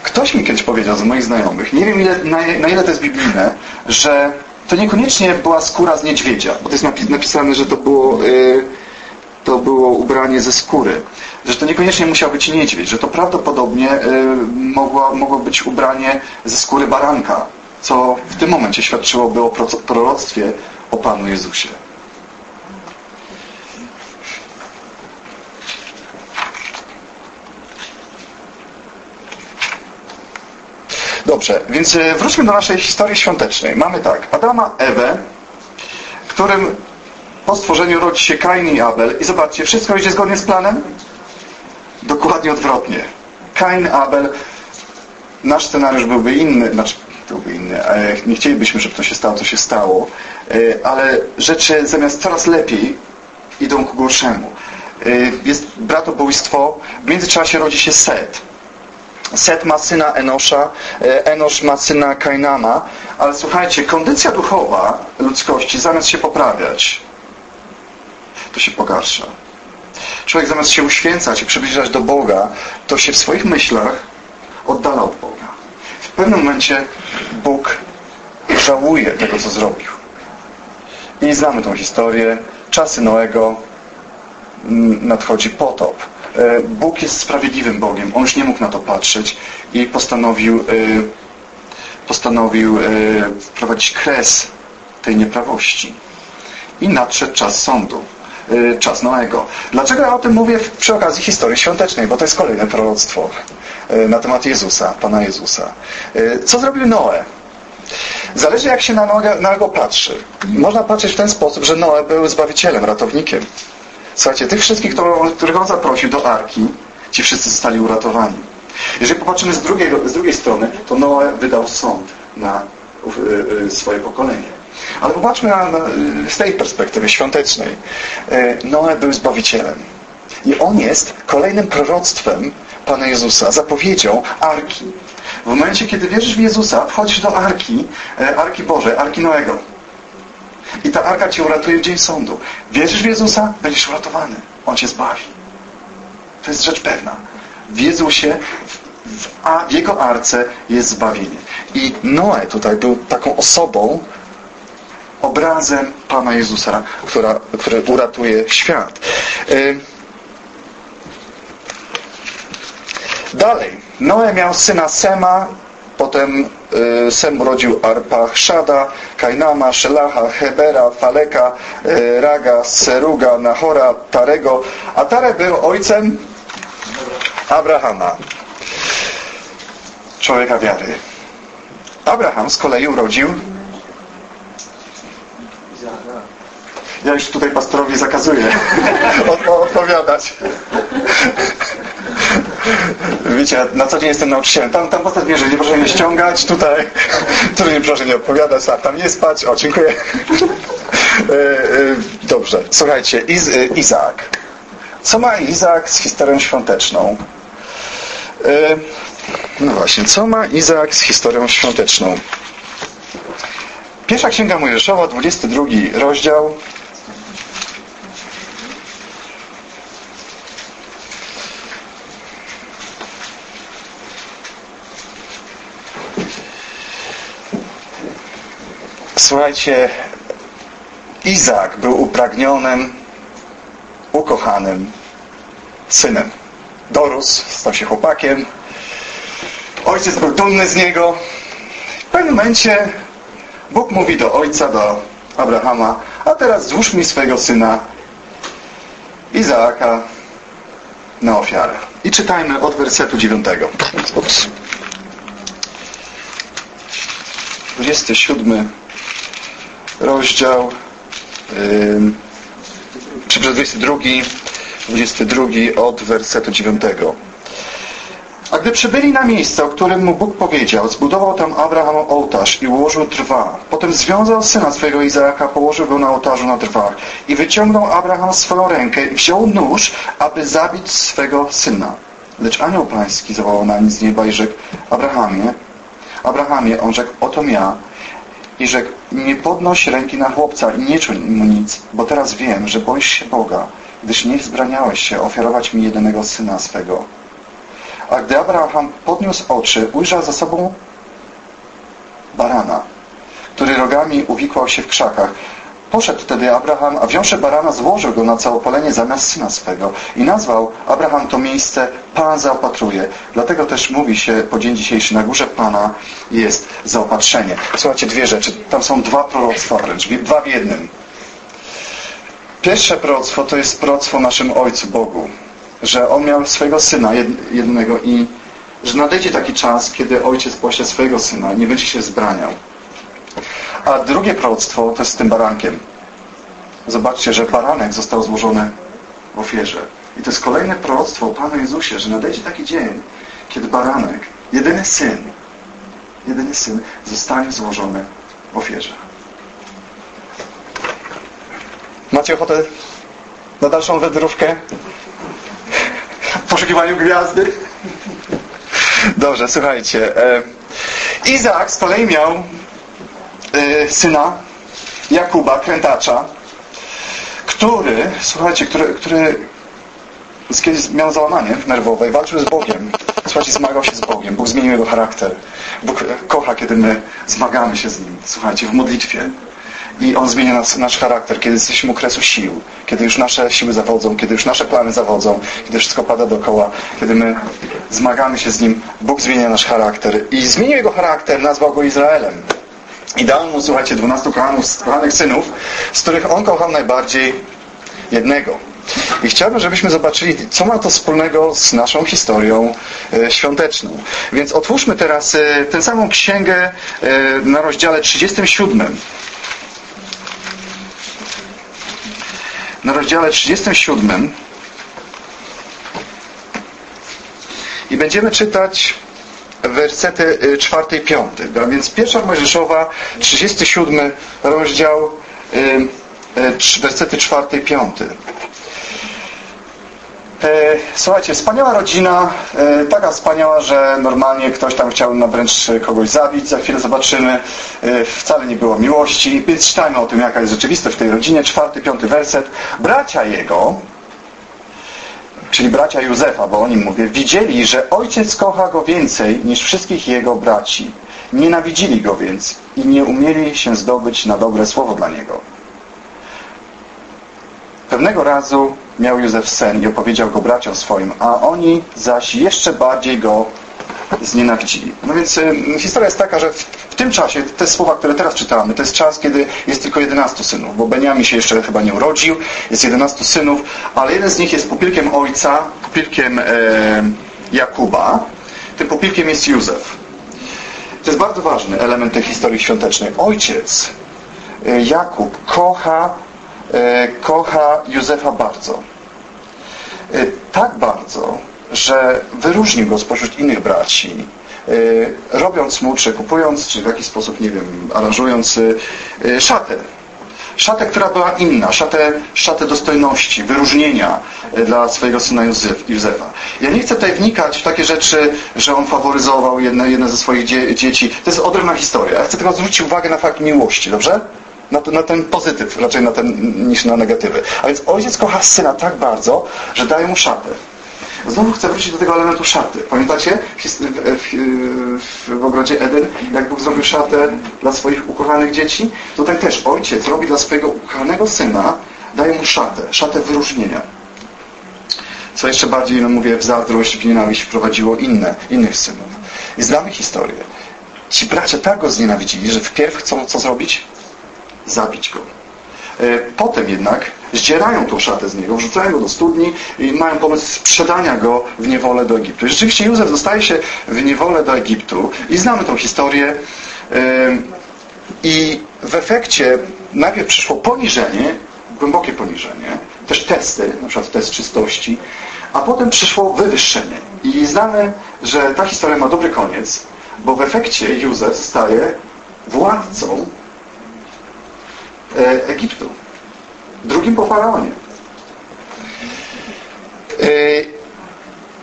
Ktoś mi kiedyś powiedział z moich znajomych, nie wiem ile, na, na ile to jest biblijne, że to niekoniecznie była skóra z niedźwiedzia, bo to jest napisane, że to było, yy, to było ubranie ze skóry. Że to niekoniecznie musiał być niedźwiedź, że to prawdopodobnie yy, mogło, mogło być ubranie ze skóry baranka, co w tym momencie świadczyłoby o proroctwie o Panu Jezusie. Dobrze, więc e, wróćmy do naszej historii świątecznej. Mamy tak, Adama, Ewę, którym po stworzeniu rodzi się Kain i Abel. I zobaczcie, wszystko idzie zgodnie z planem? dokładnie odwrotnie. Kain, Abel, nasz scenariusz byłby inny, znaczy byłby inny, e, nie chcielibyśmy, żeby to się stało, co się stało, e, ale rzeczy zamiast coraz lepiej idą ku gorszemu. E, jest bratobójstwo, w międzyczasie rodzi się Set. Set ma syna Enosza, Enosz ma syna Kainama, ale słuchajcie, kondycja duchowa ludzkości zamiast się poprawiać, to się pogarsza. Człowiek zamiast się uświęcać i przybliżać do Boga, to się w swoich myślach oddala od Boga. W pewnym momencie Bóg żałuje tego, co zrobił. I znamy tą historię. Czasy Noego mm, nadchodzi potop. E, Bóg jest sprawiedliwym Bogiem. On już nie mógł na to patrzeć i postanowił, e, postanowił e, wprowadzić kres tej nieprawości. I nadszedł czas sądu. Czas Noego. Dlaczego ja o tym mówię przy okazji historii świątecznej? Bo to jest kolejne proroctwo na temat Jezusa, Pana Jezusa. Co zrobił Noe? Zależy jak się na Noego patrzy. Można patrzeć w ten sposób, że Noe był zbawicielem, ratownikiem. Słuchajcie, tych wszystkich, których on zaprosił do Arki, ci wszyscy zostali uratowani. Jeżeli popatrzymy z drugiej, z drugiej strony, to Noe wydał sąd na y, y, swoje pokolenie. Ale popatrzmy na, na, z tej perspektywy świątecznej. Y, Noe był Zbawicielem. I on jest kolejnym proroctwem Pana Jezusa, zapowiedzią Arki. W momencie, kiedy wierzysz w Jezusa, wchodzisz do Arki, Arki Bożej, Arki Noego. I ta arka cię uratuje w dzień sądu. Wierzysz w Jezusa? Będziesz uratowany. On cię zbawi. To jest rzecz pewna. W Jezusie, w, a w Jego arce jest zbawienie. I Noe tutaj był taką osobą, obrazem Pana Jezusa, która, który uratuje świat. Dalej. Noe miał syna Sema, Potem y, Sem urodził Arpachszada, Kainama, Szelacha, Hebera, Faleka, y, Raga, Seruga, Nahora, Tarego. A Tare był ojcem Abrahama, człowieka wiary. Abraham z kolei urodził Ja już tutaj pastorowi zakazuję [LAUGHS] odpowiadać. Wiecie, na co dzień jestem nauczycielem. Tam, tam postać że nie proszę mnie ściągać, tutaj, tutaj nie proszę nie odpowiadać, a tam nie spać. O, dziękuję. E, e, dobrze, słuchajcie, Iz, e, Izaak. Co ma Izaak z historią świąteczną? No właśnie, co ma Izaak z historią świąteczną? Pierwsza Księga Mojżeszowa, 22 rozdział, Słuchajcie, Izak był upragnionym, ukochanym synem. Dorósł, stał się chłopakiem. Ojciec był dumny z niego. W pewnym momencie Bóg mówi do ojca, do Abrahama, a teraz złóż mi swojego syna Izaaka na ofiarę. I czytajmy od wersetu 9. Ups. 27 rozdział, yy, czy przez 22, 22 od wersetu 9. A gdy przybyli na miejsce, o którym mu Bóg powiedział, zbudował tam Abraham ołtarz i ułożył drwa. Potem związał syna swego Izaaka, położył go na ołtarzu na drwach. I wyciągnął Abraham swoją rękę i wziął nóż, aby zabić swego syna. Lecz anioł pański zawołał na nic z nieba i rzekł, Abrahamie, Abrahamie, on rzekł, oto ja, i rzekł, nie podnoś ręki na chłopca i nie czuj mu nic, bo teraz wiem, że boisz się Boga, gdyż nie wzbraniałeś się ofiarować mi jedynego syna swego. A gdy Abraham podniósł oczy, ujrzał za sobą barana, który rogami uwikłał się w krzakach. Poszedł wtedy Abraham, a wziąwszy barana, złożył go na całopalenie zamiast syna swego i nazwał Abraham to miejsce Pan zaopatruje. Dlatego też mówi się po dzień dzisiejszy, na górze Pana jest zaopatrzenie. Słuchajcie, dwie rzeczy. Tam są dwa proroctwa wręcz, dwa w jednym. Pierwsze proroctwo to jest proroctwo naszym Ojcu Bogu, że On miał swojego Syna jednego i że nadejdzie taki czas, kiedy Ojciec pośle swojego Syna, nie będzie się zbraniał. A drugie proroctwo to jest z tym barankiem. Zobaczcie, że baranek został złożony w ofierze. I to jest kolejne proroctwo o Panu Jezusie, że nadejdzie taki dzień, kiedy baranek, jedyny syn, jedyny syn zostanie złożony w ofierze. Macie ochotę na dalszą wędrówkę? W poszukiwaniu gwiazdy? Dobrze, słuchajcie. E, Izaak z kolei miał syna Jakuba, krętacza, który, słuchajcie, który, który kiedyś miał załamanie nerwowe i walczył z Bogiem. Słuchajcie, zmagał się z Bogiem. Bóg zmienił jego charakter. Bóg kocha, kiedy my zmagamy się z Nim. Słuchajcie, w modlitwie. I On zmienia nas, nasz charakter, kiedy jesteśmy w okresu sił, kiedy już nasze siły zawodzą, kiedy już nasze plany zawodzą, kiedy wszystko pada dookoła, kiedy my zmagamy się z Nim, Bóg zmienia nasz charakter. I zmienił jego charakter, nazwał go Izraelem. I mu, słuchajcie, dwunastu kochanych synów, z których on kochał najbardziej jednego. I chciałbym, żebyśmy zobaczyli, co ma to wspólnego z naszą historią e, świąteczną. Więc otwórzmy teraz e, tę samą księgę e, na rozdziale 37. Na rozdziale 37 i będziemy czytać wersety 4 i 5. A więc pierwsza Mojżeszowa, 37 rozdział, wersety 4 i 5. Słuchajcie, wspaniała rodzina, taka wspaniała, że normalnie ktoś tam chciał na wręcz kogoś zabić, za chwilę zobaczymy. Wcale nie było miłości, więc czytajmy o tym, jaka jest rzeczywistość w tej rodzinie. Czwarty, piąty werset. Bracia jego, czyli bracia Józefa, bo o nim mówię, widzieli, że ojciec kocha go więcej niż wszystkich jego braci. Nienawidzili go więc i nie umieli się zdobyć na dobre słowo dla niego. Pewnego razu miał Józef sen i opowiedział go braciom swoim, a oni zaś jeszcze bardziej go znienawidzili. No więc y, historia jest taka, że w, tym czasie, te słowa, które teraz czytamy, to jest czas, kiedy jest tylko 11 synów, bo Beniamin się jeszcze chyba nie urodził, jest 11 synów, ale jeden z nich jest pupilkiem ojca, pupilkiem e, Jakuba, tym pupilkiem jest Józef. To jest bardzo ważny element tej historii świątecznej. Ojciec e, Jakub kocha E, kocha Józefa bardzo. Tak bardzo, że wyróżnił go spośród innych braci, e, robiąc mu, czy kupując, czy w jakiś sposób, nie wiem, aranżując szatę. Szatę, która była inna, szatę, szatę dostojności, wyróżnienia dla swojego syna Józefa. Ja nie chcę tutaj wnikać w takie rzeczy, że on faworyzował jedne, jedne ze swoich dzie dzieci. To jest odrębna historia. Ja chcę tylko zwrócić uwagę na fakt miłości, dobrze? na, na ten pozytyw, raczej na ten, niż na negatywy. A więc ojciec kocha syna tak bardzo, że daje mu szatę. Znowu chcę wrócić do tego elementu szaty. Pamiętacie w, w, w, ogrodzie Eden, jak Bóg zrobił szatę dla swoich ukochanych dzieci? Tutaj też ojciec robi dla swojego ukochanego syna, daje mu szatę, szatę wyróżnienia. Co jeszcze bardziej, no mówię, w zazdrość, w nienawiść wprowadziło inne, innych synów. I znamy historię. Ci bracia tak go znienawidzili, że wpierw chcą co zrobić? zabić go. E, potem jednak zdzierają tą szatę z niego, wrzucają go do studni i mają pomysł sprzedania go w niewolę do Egiptu. I rzeczywiście Józef zostaje się w niewolę do Egiptu i znamy tą historię. E, I w efekcie najpierw przyszło poniżenie, głębokie poniżenie, też testy, na przykład test czystości, a potem przyszło wywyższenie. I znamy, że ta historia ma dobry koniec, bo w efekcie Józef staje władcą Egiptu. Drugim po faraonie. E,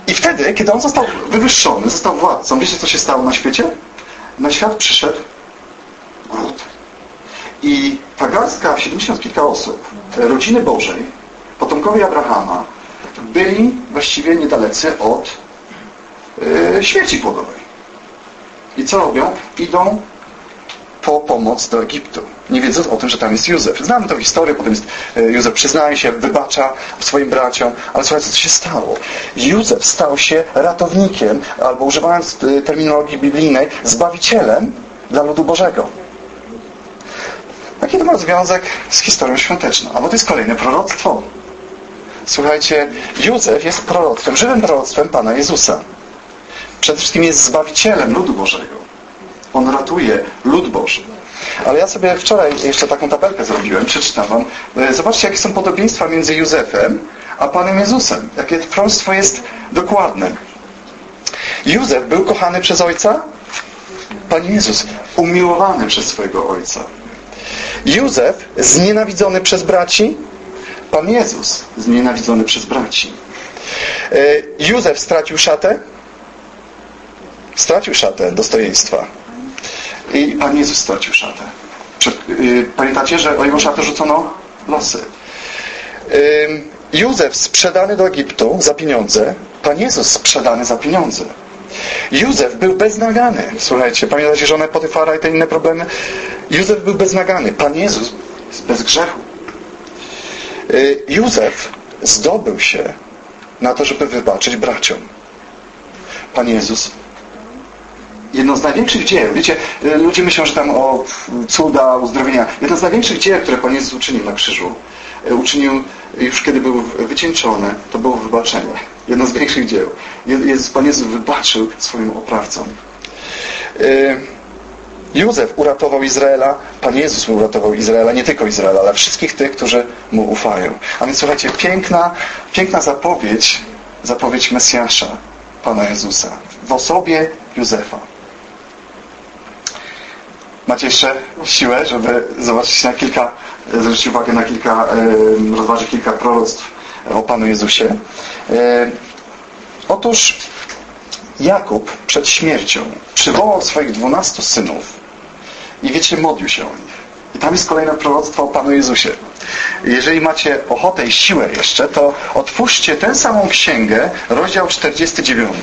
I wtedy, kiedy on został wywyższony, został władcą, wiecie co się stało na świecie? Na świat przyszedł głód. I ta garstka, 70 kilka osób, rodziny Bożej, potomkowie Abrahama, byli właściwie niedalecy od yy, śmierci płodowej. I co robią? Idą po pomoc do Egiptu. Nie wiedząc o tym, że tam jest Józef. Znamy tę historię, potem jest, e, Józef przyznaje się, wybacza swoim braciom, ale słuchajcie, co się stało? Józef stał się ratownikiem, albo używając e, terminologii biblijnej, zbawicielem dla ludu Bożego. Jaki to ma związek z historią świąteczną? Albo to jest kolejne proroctwo. Słuchajcie, Józef jest proroctwem, żywym proroctwem Pana Jezusa. Przede wszystkim jest zbawicielem ludu Bożego. On ratuje lud Boży. Ale ja sobie wczoraj jeszcze taką tabelkę zrobiłem, przeczytam wam. E, zobaczcie, jakie są podobieństwa między Józefem a Panem Jezusem. Jakie proroctwo jest dokładne. Józef był kochany przez ojca? Pan Jezus umiłowany przez swojego ojca. Józef znienawidzony przez braci? Pan Jezus znienawidzony przez braci. E, Józef stracił szatę? Stracił szatę dostojeństwa. I Pan Jezus stracił szatę. Y, pamiętacie, że o jego szatę rzucono losy. Józef sprzedany do Egiptu za pieniądze, Pan Jezus sprzedany za pieniądze. Józef był beznagany. Słuchajcie, pamiętacie żonę Potyfara i te inne problemy? Józef był beznagany. Pan Jezus bez grzechu. Y, Józef zdobył się na to, żeby wybaczyć braciom. Pan Jezus jedno z największych dzieł. Wiecie, y, ludzie myślą, że tam o cuda, uzdrowienia. Jedno z największych dzieł, które Pan Jezus uczynił na krzyżu, y, uczynił już kiedy był wycieńczony, to było wybaczenie. Jedno z większych dzieł. Jezus, Pan Jezus wybaczył swoim oprawcom. Y, Józef uratował Izraela, Pan Jezus uratował Izraela, nie tylko Izraela, ale wszystkich tych, którzy Mu ufają. A więc słuchajcie, piękna, piękna zapowiedź, zapowiedź Mesjasza, Pana Jezusa, w osobie Józefa. Macie jeszcze siłę, żeby zobaczyć na kilka, zwrócić uwagę na kilka, rozważyć kilka proroctw o Panu Jezusie. Otóż Jakub przed śmiercią przywołał swoich dwunastu synów i wiecie, modlił się o nich. I tam jest kolejne proroctwo o Panu Jezusie. Jeżeli macie ochotę i siłę jeszcze, to otwórzcie tę samą księgę, rozdział 49.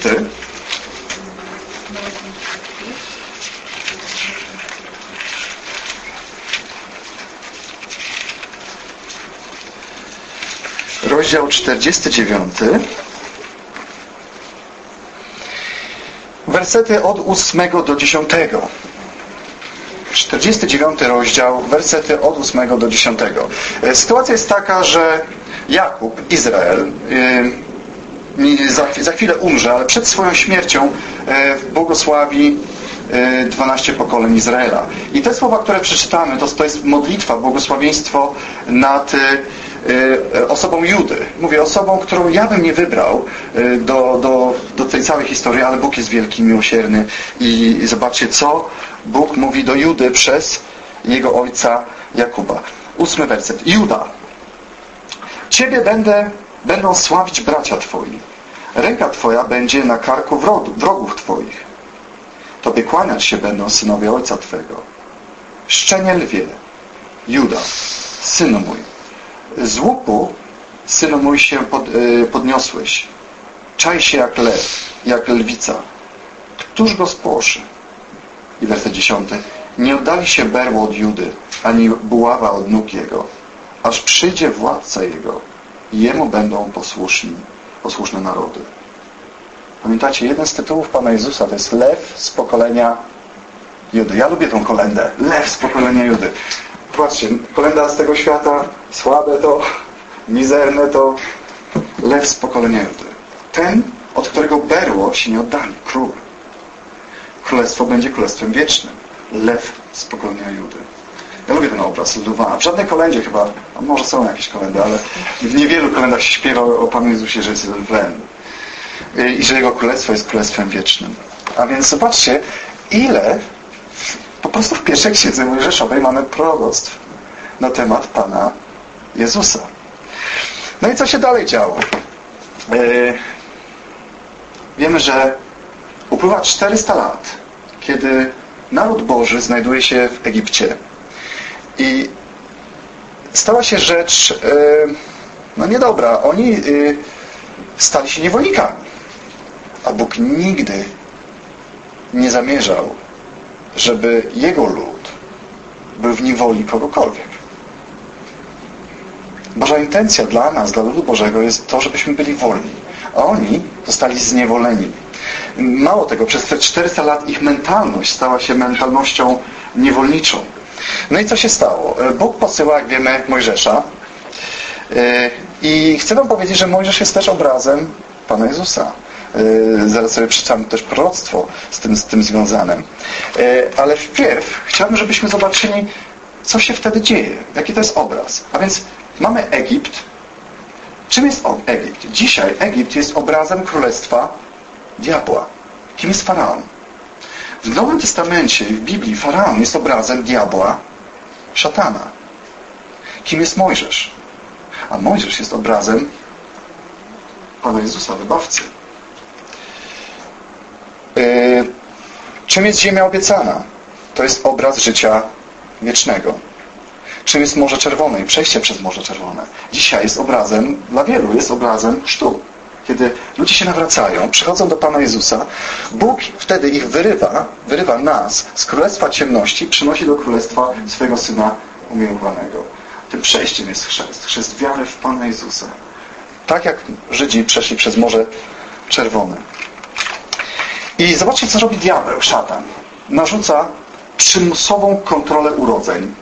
rozdział 49 wersety od 8 do 10 49 rozdział, wersety od 8 do 10. E, sytuacja jest taka, że Jakub, Izrael, e, za chwilę umrze, ale przed swoją śmiercią e, błogosławi 12 pokoleń Izraela. I te słowa, które przeczytamy, to, to jest modlitwa, błogosławieństwo nad osobą Judy. Mówię osobą, którą ja bym nie wybrał y, do, do, do tej całej historii, ale Bóg jest wielki, miłosierny i zobaczcie, co Bóg mówi do Judy przez jego ojca Jakuba. Ósmy werset. Juda, Ciebie będę, będą sławić bracia Twoi. Ręka Twoja będzie na karku wrogów Twoich. Tobie kłaniać się będą synowie ojca Twego. Szczenie lwie, Juda, synu mój, z łuku, synu mój, się pod, y, podniosłeś. Czaj się jak lew, jak lwica. Któż go spłoszy? I werset dziesiąty. Nie oddali się berło od Judy, ani buława od nóg jego, aż przyjdzie władca jego i jemu będą posłuszni, posłuszne narody. Pamiętacie, jeden z tytułów Pana Jezusa to jest lew z pokolenia Judy. Ja lubię tą kolendę. Lew z pokolenia Judy. Patrzcie, z tego świata, słabe to, mizerne to, lew z pokolenia Judy. Ten, od którego berło się nie oddali, król. Królestwo będzie królestwem wiecznym. Lew z pokolenia Judy. Ja lubię ten obraz lwa. W żadnej kolendzie chyba, może są jakieś kolendy, ale w niewielu kolendach się śpiewa o Panu Jezusie, że jest lwem. I że Jego królestwo jest królestwem wiecznym. A więc zobaczcie, ile prostu w pierwszej księdze Mojżeszowej mamy proroctw na temat Pana Jezusa. No i co się dalej działo? Yy, wiemy, że upływa 400 lat, kiedy naród Boży znajduje się w Egipcie. I stała się rzecz yy, no niedobra. Oni yy, stali się niewolnikami. A Bóg nigdy nie zamierzał żeby jego lud był w niewoli kogokolwiek. Boża intencja dla nas, dla ludu Bożego jest to, żebyśmy byli wolni. A oni zostali zniewoleni. Mało tego, przez te 400 lat ich mentalność stała się mentalnością niewolniczą. No i co się stało? Bóg posyła, jak wiemy, Mojżesza. E, I chcę wam powiedzieć, że Mojżesz jest też obrazem Pana Jezusa. E, zaraz sobie przeczytam też proroctwo z tym, z tym związanym. E, ale wpierw chciałbym, żebyśmy zobaczyli, co się wtedy dzieje. Jaki to jest obraz. A więc mamy Egipt, Czym jest Egipt? Dzisiaj Egipt jest obrazem królestwa diabła. Kim jest faraon? W Nowym Testamencie, w Biblii, faraon jest obrazem diabła, szatana. Kim jest Mojżesz? A Mojżesz jest obrazem Pana Jezusa, wybawcy. Yy, czym jest ziemia obiecana? To jest obraz życia wiecznego. Czym jest Morze Czerwone i przejście przez Morze Czerwone? Dzisiaj jest obrazem, dla wielu jest obrazem chrztu. Kiedy ludzie się nawracają, przychodzą do Pana Jezusa, Bóg wtedy ich wyrywa, wyrywa nas z królestwa ciemności, przynosi do królestwa swojego Syna umiłowanego. Tym przejściem jest chrzest. Chrzest wiary w Pana Jezusa. Tak jak Żydzi przeszli przez Morze Czerwone. I zobaczcie, co robi diabeł, szatan. Narzuca przymusową kontrolę urodzeń.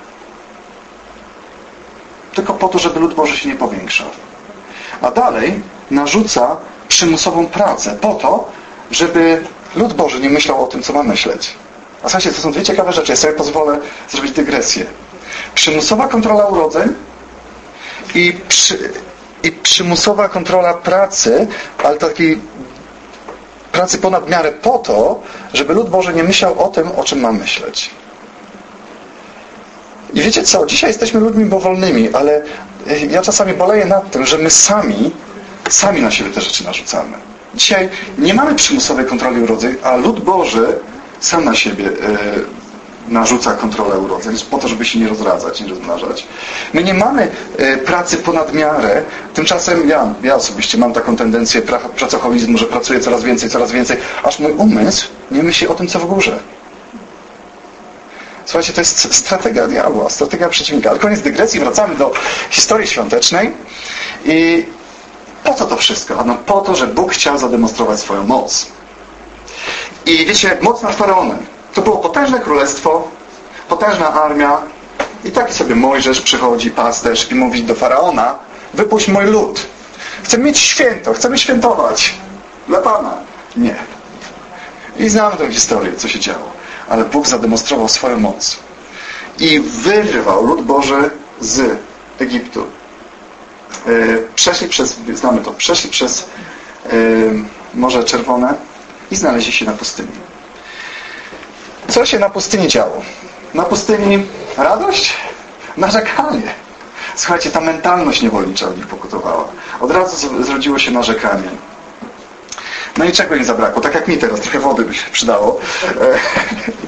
Tylko po to, żeby lud Boży się nie powiększał. A dalej narzuca przymusową pracę po to, żeby lud Boży nie myślał o tym, co ma myśleć. A słuchajcie, to są dwie ciekawe rzeczy. Ja sobie pozwolę zrobić dygresję. Przymusowa kontrola urodzeń i, przy, i przymusowa kontrola pracy, ale takiej pracy ponad miarę po to, żeby lud Boży nie myślał o tym, o czym ma myśleć. I wiecie co? Dzisiaj jesteśmy ludźmi powolnymi, ale ja czasami boleję nad tym, że my sami, sami na siebie te rzeczy narzucamy. Dzisiaj nie mamy przymusowej kontroli urodzeń, a lud Boży sam na siebie narzuca kontrolę urodzeń po to, żeby się nie rozradzać, nie rozmnażać. My nie mamy e, pracy ponad miarę. Tymczasem ja, ja osobiście mam taką tendencję pra, pracoholizmu, że pracuję coraz więcej, coraz więcej, aż mój umysł nie myśli o tym, co w górze. Słuchajcie, to jest strategia diabła, strategia przeciwnika. Ale koniec dygresji, wracamy do historii świątecznej. I po co to wszystko? Ano po to, że Bóg chciał zademonstrować swoją moc. I wiecie, moc nad faraonem. To było potężne królestwo, potężna armia i taki sobie Mojżesz przychodzi, pasterz i mówi do Faraona wypuść mój lud. Chcę mieć święto, chcemy świętować. Dla Pana. Nie. I znamy tę historię, co się działo. Ale Bóg zademonstrował swoją moc. I wyrwał lud Boży z Egiptu. E, przeszli przez, znamy to, przeszli przez e, Morze Czerwone i znaleźli się na pustyni. Co się na pustyni działo? Na pustyni radość, narzekanie. Słuchajcie, ta mentalność niewolnicza od nich pokutowała. Od razu zrodziło się narzekanie. No i czego im zabrakło? Tak jak mi teraz, trochę wody by się przydało.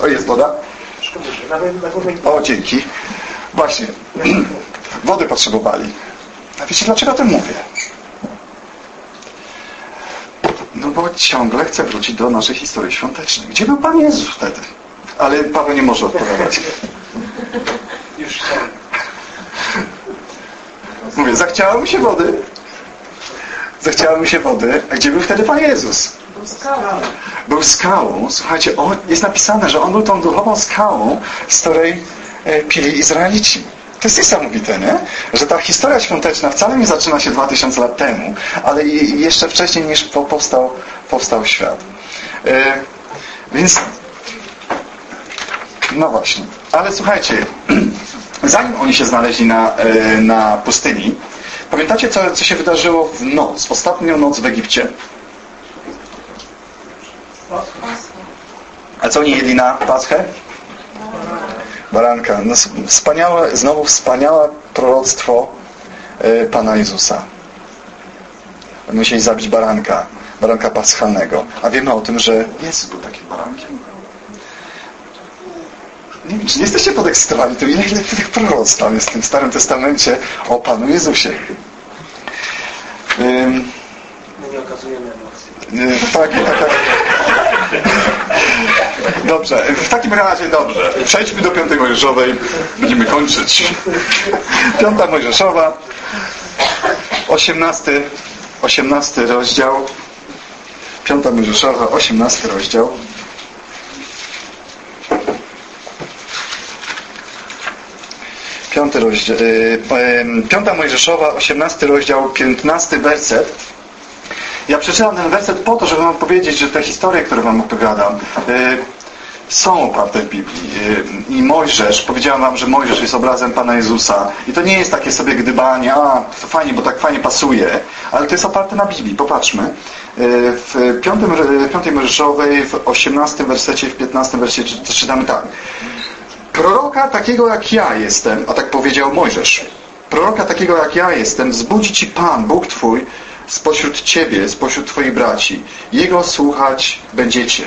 E, [LAUGHS] o, jest woda? O, dzięki. Właśnie. [CLEARS THROAT] Wody potrzebowali. A wiecie, dlaczego o tym mówię? No bo ciągle chcę wrócić do naszej historii świątecznej. Gdzie był Pan Jezus wtedy? Ale Paweł nie może odpowiadać. Już chciałem. Mówię, zachciało mi się wody. Zachciało mi się wody. A gdzie był wtedy Pan Jezus? Był skałą. Był skałą. Słuchajcie, on, jest napisane, że On był tą duchową skałą, z której e, pili Izraelici. To jest niesamowite, nie? Że ta historia świąteczna wcale nie zaczyna się 2000 lat temu, ale jeszcze wcześniej niż powstał, powstał świat. E, więc no właśnie. Ale słuchajcie, [CLEARS THROAT] zanim oni się znaleźli na, e, na pustyni, pamiętacie, co, co się wydarzyło w noc, ostatnią noc w Egipcie? A co oni jedli na Paschę? Baranka. No, wspaniałe, znowu wspaniałe proroctwo e, Pana Jezusa. Musieli zabić baranka, baranka paschalnego. A wiemy o tym, że Jezus był takim barankiem. Czy nie jesteście podekscytowani tym, ile, ile tych proroc tam jest w tym Starym Testamencie o Panu Jezusie. Ym, My nie okazujemy emocji. y, tak, tak, tak. Dobrze, w takim razie dobrze. Przejdźmy do piątej Mojżeszowej. Będziemy kończyć. Piąta Mojżeszowa, osiemnasty, osiemnasty rozdział. Piąta Mojżeszowa, osiemnasty rozdział. Piąty rozdział, y, Piąta Mojżeszowa, 18 rozdział, 15 werset. Ja przeczytam ten werset po to, żeby wam powiedzieć, że te historie, które wam opowiadam, y, są oparte w Biblii. I Mojżesz, powiedziałem wam, że Mojżesz jest obrazem Pana Jezusa. I to nie jest takie sobie gdybanie, a to fajnie, bo tak fajnie pasuje, ale to jest oparte na Biblii. Popatrzmy. W piątym, piątej Mojżeszowej, w 18 wersecie, w 15 wersecie czytamy tak. Proroka takiego jak ja jestem, a tak powiedział Mojżesz. Proroka takiego jak ja jestem, wzbudzi Ci Pan, Bóg Twój, spośród Ciebie, spośród Twoich braci. Jego słuchać będziecie.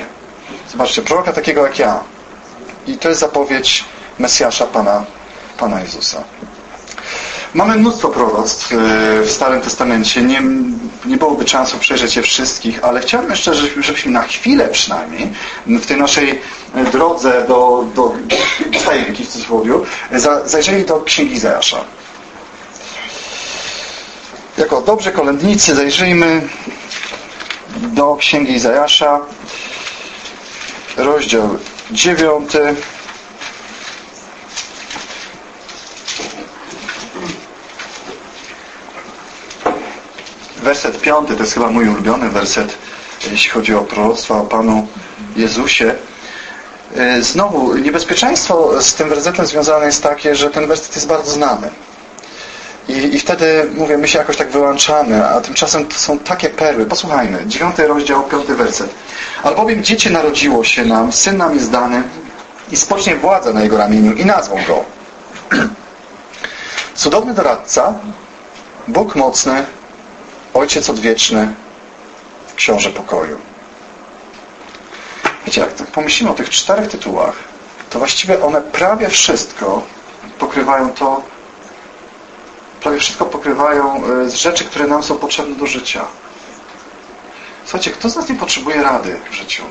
Zobaczcie, proroka takiego jak ja. I to jest zapowiedź Mesjasza Pana, Pana Jezusa. Mamy mnóstwo proroctw e, w Starym Testamencie. Nie, nie byłoby czasu przejrzeć je wszystkich, ale chciałbym jeszcze, żebyśmy na chwilę przynajmniej w tej naszej drodze do, do tajemnicy w cudzysłowie zajrzeli do Księgi Izajasza. Jako dobrzy kolędnicy zajrzyjmy do Księgi Izajasza rozdział dziewiąty. Werset piąty to jest chyba mój ulubiony werset, jeśli chodzi o proroctwa o Panu Jezusie. E, znowu, niebezpieczeństwo z tym wersetem związane jest takie, że ten werset jest bardzo znany. I, I wtedy, mówię, my się jakoś tak wyłączamy, a tymczasem są takie perły. Posłuchajmy, dziewiąty rozdział, piąty werset. Albowiem dziecię narodziło się nam, syn nam jest dany i spocznie władza na jego ramieniu i nazwą go. [CLEARS THROAT] Cudowny doradca, Bóg mocny, Ojciec odwieczny, Książę pokoju. Wiecie, jak pomyślimy o tych czterech tytułach, to właściwie one prawie wszystko pokrywają to, prawie wszystko pokrywają e, z rzeczy, które nam są potrzebne do życia. Słuchajcie, kto z nas nie potrzebuje rady w życiu?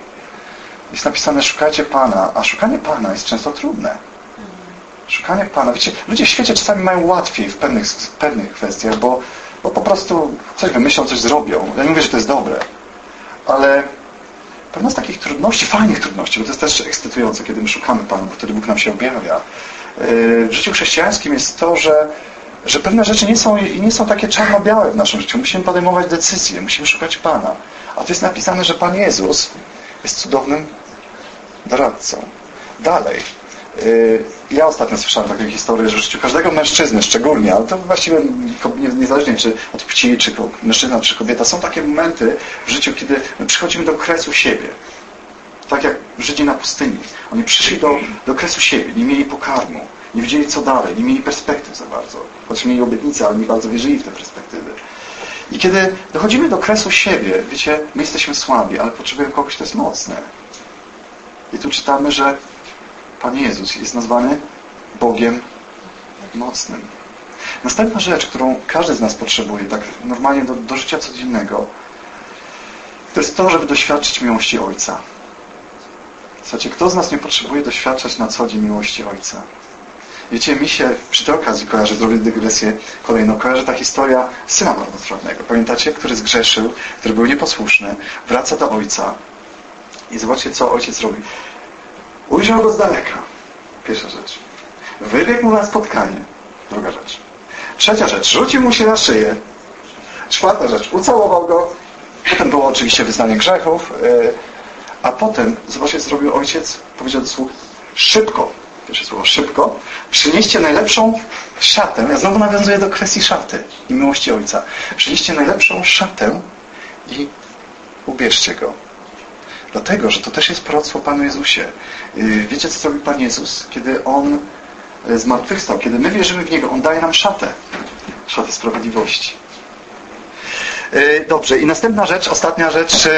Jest napisane, szukajcie Pana, a szukanie Pana jest często trudne. Szukanie Pana. Wiecie, ludzie w świecie czasami mają łatwiej w pewnych, w pewnych kwestiach, bo, bo po prostu coś wymyślą, coś zrobią. Ja nie mówię, że to jest dobre, ale pewna z takich trudności, fajnych trudności, bo to jest też ekscytujące, kiedy my szukamy Pana, bo wtedy Bóg nam się objawia. Yy, w życiu chrześcijańskim jest to, że że pewne rzeczy nie są, nie są takie czarno-białe w naszym życiu. Musimy podejmować decyzje, musimy szukać Pana. A tu jest napisane, że Pan Jezus jest cudownym doradcą. Dalej. Ja ostatnio słyszałem taką historię, że w życiu każdego mężczyzny szczególnie, ale to właściwie niezależnie czy od płci, czy mężczyzna, czy kobieta, są takie momenty w życiu, kiedy my przychodzimy do kresu siebie. Tak jak Żydzi na pustyni. Oni przyszli do, do kresu siebie, nie mieli pokarmu nie wiedzieli co dalej, nie mieli perspektyw za bardzo. Choć mieli obietnice, ale nie bardzo wierzyli w te perspektywy. I kiedy dochodzimy do kresu siebie, wiecie, my jesteśmy słabi, ale potrzebujemy kogoś, kto jest mocny. I tu czytamy, że Pan Jezus jest nazwany Bogiem mocnym. Następna rzecz, którą każdy z nas potrzebuje, tak normalnie do, do życia codziennego, to jest to, żeby doświadczyć miłości Ojca. Słuchajcie, kto z nas nie potrzebuje doświadczać na co dzień miłości Ojca? Wiecie, mi się przy tej okazji kojarzy, zrobię dygresję kolejną, kojarzy ta historia syna marnotrawnego. Pamiętacie? Który zgrzeszył, który był nieposłuszny, wraca do ojca i zobaczcie, co ojciec robi. Ujrzał go z daleka. Pierwsza rzecz. Wybiegł mu na spotkanie. Druga rzecz. Trzecia rzecz. Rzucił mu się na szyję. Czwarta rzecz. Ucałował go. Potem było oczywiście wyznanie grzechów. Y, a potem, zobaczcie, co zrobił ojciec. Powiedział do sług, szybko pierwsze słowo, szybko, przynieście najlepszą szatę. Ja znowu nawiązuję do kwestii szaty i miłości Ojca. Przynieście najlepszą szatę i ubierzcie Go. Dlatego, że to też jest proroctwo Panu Jezusie. Y, wiecie, co zrobi Pan Jezus? Kiedy On y, zmartwychwstał, kiedy my wierzymy w Niego, On daje nam szatę. Szatę sprawiedliwości. Y, dobrze, i następna rzecz, ostatnia rzecz,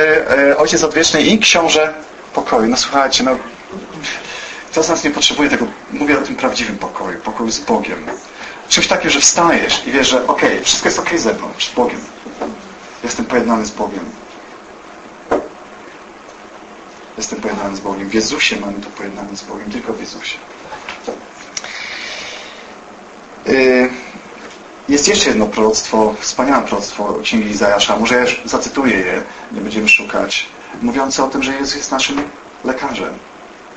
Ojciec Odwieczny i Książę Pokoju. No słuchajcie, no kto z nas nie potrzebuje tego, mówię o tym prawdziwym pokoju, pokoju z Bogiem. Czymś takim, że wstajesz i wiesz, że okej, okay, wszystko jest okej okay ze mną, z Bogiem. Jestem pojednany z Bogiem. Jestem pojednany z Bogiem. W Jezusie mamy to pojednanie z Bogiem, tylko w Jezusie. Y, jest jeszcze jedno proroctwo, wspaniałe proroctwo Księgi Izajasza. Może ja zacytuję je, nie będziemy szukać. Mówiące o tym, że Jezus jest naszym lekarzem.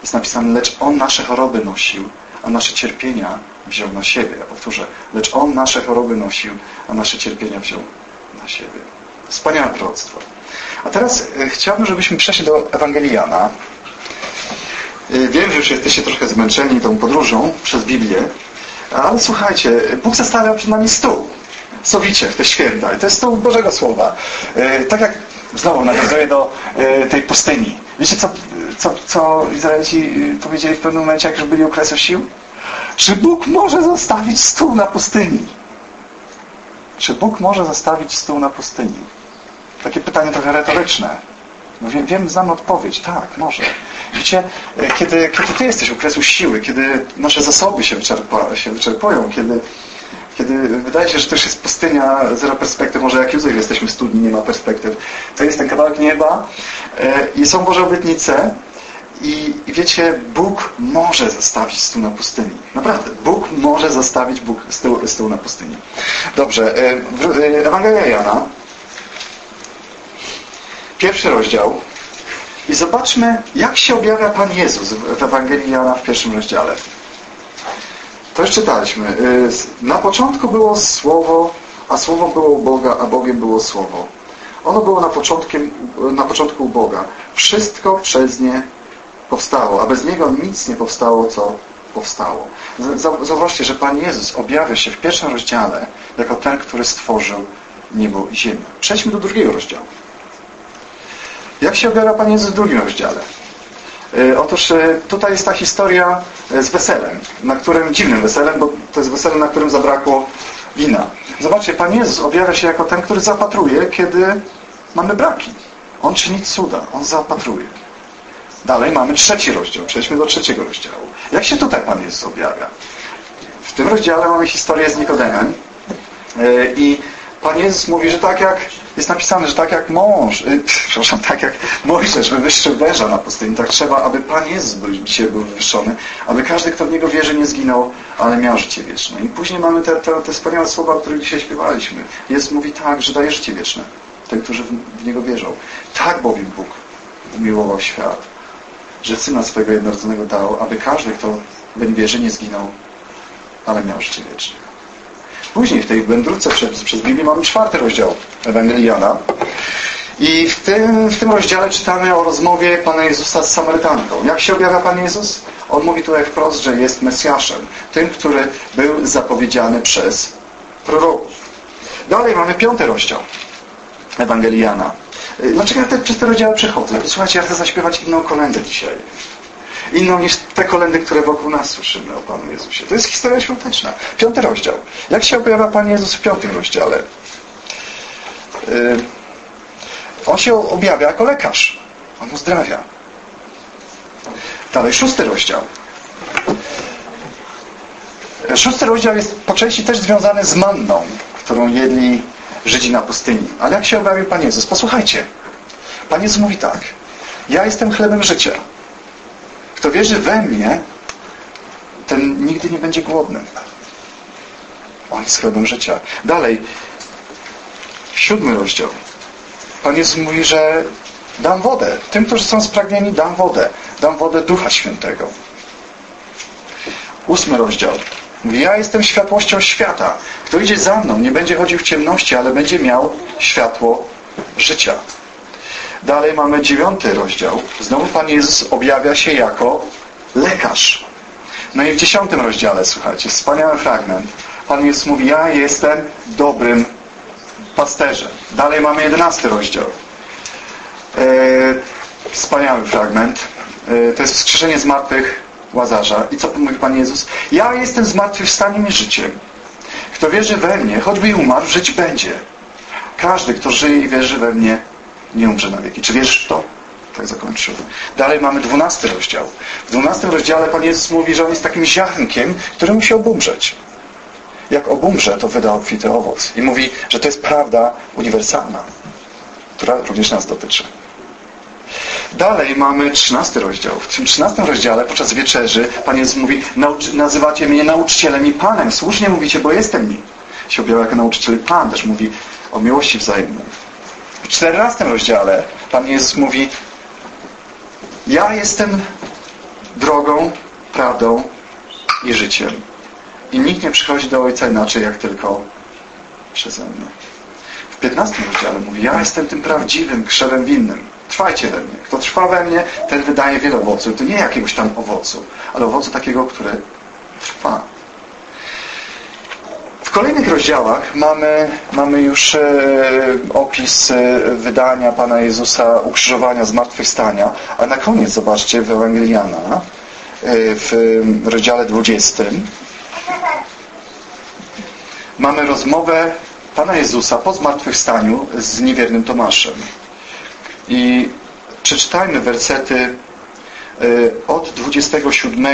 Jest napisane, lecz On nasze choroby nosił, a nasze cierpienia wziął na siebie. Ja powtórzę, lecz On nasze choroby nosił, a nasze cierpienia wziął na siebie. Wspaniałe proroctwo. A teraz e, chciałbym, żebyśmy przeszli do Ewangelii Jana. Y, Wiem, że już jesteście trochę zmęczeni tą podróżą przez Biblię, ale słuchajcie, Bóg zostawiał przed nami stół. Sowicie te święta. I to jest stół Bożego Słowa. Y, Tak jak znowu nawiązuję do tej pustyni. Wiecie, co, co, co Izraelici powiedzieli w pewnym momencie, jak już byli u kresu sił? Czy Bóg może zostawić stół na pustyni? Czy Bóg może zostawić stół na pustyni? Takie pytanie trochę retoryczne. No wiem, wiem, znam odpowiedź. Tak, może. Wiecie, e, kiedy, kiedy Ty jesteś u kresu siły, kiedy nasze zasoby się, wyczerpa, się wyczerpują, kiedy, kiedy wydaje się, że to już jest pustynia, zero perspektyw, może jak Józef jesteśmy w studni, nie ma perspektyw, to jest ten kawałek nieba e, i są Boże obietnice i, i wiecie, Bóg może zostawić stół na pustyni. Naprawdę, Bóg może zostawić Bóg stół, stół na pustyni. Dobrze, e, Ewangelia Jana, pierwszy rozdział i zobaczmy, jak się objawia Pan Jezus w Ewangelii Jana w pierwszym rozdziale. To już czytaliśmy. Y, Na początku było Słowo, a Słowo było u Boga, a Bogiem było Słowo. Ono było na, początkiem, na początku u Boga. Wszystko przez nie powstało, a bez Niego nic nie powstało, co powstało. Zauważcie, że Pan Jezus objawia się w pierwszym rozdziale jako ten, który stworzył niebo i ziemię. Przejdźmy do drugiego rozdziału. Jak się objawia Pan Jezus w drugim rozdziale? E, Otóż e, tutaj jest ta historia e, z weselem, na którym, dziwnym weselem, bo to jest wesele, na którym zabrakło wina. Zobaczcie, Pan Jezus objawia się jako ten, który zapatruje, kiedy mamy braki. On czyni cuda, On zapatruje. Dalej mamy trzeci rozdział. Przejdźmy do trzeciego rozdziału. Jak się tutaj Pan Jezus objawia? W tym rozdziale mamy historię z Nikodemem i Pan Jezus mówi, że tak jak jest napisane, że tak jak mąż, y, [LAUGHS] przepraszam, tak jak Mojżesz wywyższył węża na pustyni, tak trzeba, aby Pan Jezus był, dzisiaj był wywyższony, aby każdy, kto w Niego wierzy, nie zginął, ale miał życie wieczne. I później mamy te, te, te wspaniałe słowa, o których dzisiaj śpiewaliśmy. Jezus mówi tak, że daje życie wieczne tym, którzy w, Niego wierzą. Tak bowiem Bóg umiłował świat, że Syna swojego jednorodzonego dał, aby każdy, kto w wierzy, nie zginął, ale miał życie wieczne. Później w tej wędrówce przez, przez Biblię mamy czwarty rozdział Ewangelii Jana. I w tym, w tym rozdziale czytamy o rozmowie Pana Jezusa z Samarytanką. Jak się objawia Pan Jezus? On mówi tutaj wprost, że jest Mesjaszem. Tym, który był zapowiedziany przez proroków. Dalej mamy piąty rozdział Ewangelii Jana. Y, Dlaczego ja te, przez te rozdziały przechodzę? Słuchajcie, ja chcę zaśpiewać inną kolendę dzisiaj. Inną niż te kolendy, które wokół nas słyszymy o Panu Jezusie. To jest historia świąteczna. Piąty rozdział. Jak się objawia Pan Jezus w piątym rozdziale? Y, On się objawia jako lekarz. On uzdrawia. Dalej, szósty rozdział. Szósty rozdział jest po części też związany z manną, którą jedli Żydzi na pustyni. Ale jak się objawił Pan Jezus? Posłuchajcie. Pan Jezus mówi tak. Ja jestem chlebem życia. Kto wierzy we mnie, ten nigdy nie będzie głodny. On jest chlebem życia. Dalej, siódmy rozdział. Pan Jezus mówi, że dam wodę. Tym, którzy są spragnieni, dam wodę. Dam wodę Ducha Świętego. Ósmy rozdział. Mówi, ja jestem światłością świata. Kto idzie za mną, nie będzie chodził w ciemności, ale będzie miał światło życia. Dalej mamy dziewiąty rozdział. Znowu Pan Jezus objawia się jako lekarz. No i w dziesiątym rozdziale, słuchajcie, wspaniały fragment. Pan Jezus mówi, ja jestem dobrym pasterzem. Dalej mamy jedenasty rozdział. E, wspaniały fragment. E, to jest wskrzeszenie z martwych Łazarza. I co mówi Pan Jezus? Ja jestem zmartwychwstaniem i życiem. Kto wierzy we mnie, choćby i umarł, żyć będzie. Każdy, kto żyje i wierzy we mnie, nie umrze na wieki. Czy wierzysz w to? Tak zakończył. Dalej mamy dwunasty rozdział. W dwunastym rozdziale Pan Jezus mówi, że On jest takim ziarnkiem, który musi obumrzeć. Jak obumrze, to wyda obfity owoc. I mówi, że to jest prawda uniwersalna, która również nas dotyczy. Dalej mamy trzynasty rozdział. W tym trzynastym rozdziale podczas wieczerzy Pan Jezus mówi, nazywacie mnie nauczycielem i Panem. Słusznie mówicie, bo jestem nim. Się objawia jako nauczyciel Pan. Też mówi o miłości wzajemnej. W czternastym rozdziale Pan Jezus mówi Ja jestem drogą, prawdą i życiem. I nikt nie przychodzi do Ojca inaczej, jak tylko przeze mnie. W 15 rozdziale mówi, ja jestem tym prawdziwym krzewem winnym. Trwajcie we mnie. Kto trwa we mnie, ten wydaje wiele owoców. To nie jakiegoś tam owocu, ale owocu takiego, który trwa. Kolejnych rozdziałach mamy, mamy już e, opis e, wydania Pana Jezusa, ukrzyżowania, zmartwychwstania, a na koniec zobaczcie w Ewangeliana e, w rozdziale 20 mamy rozmowę Pana Jezusa po zmartwychwstaniu z niewiernym Tomaszem. I przeczytajmy wersety od 27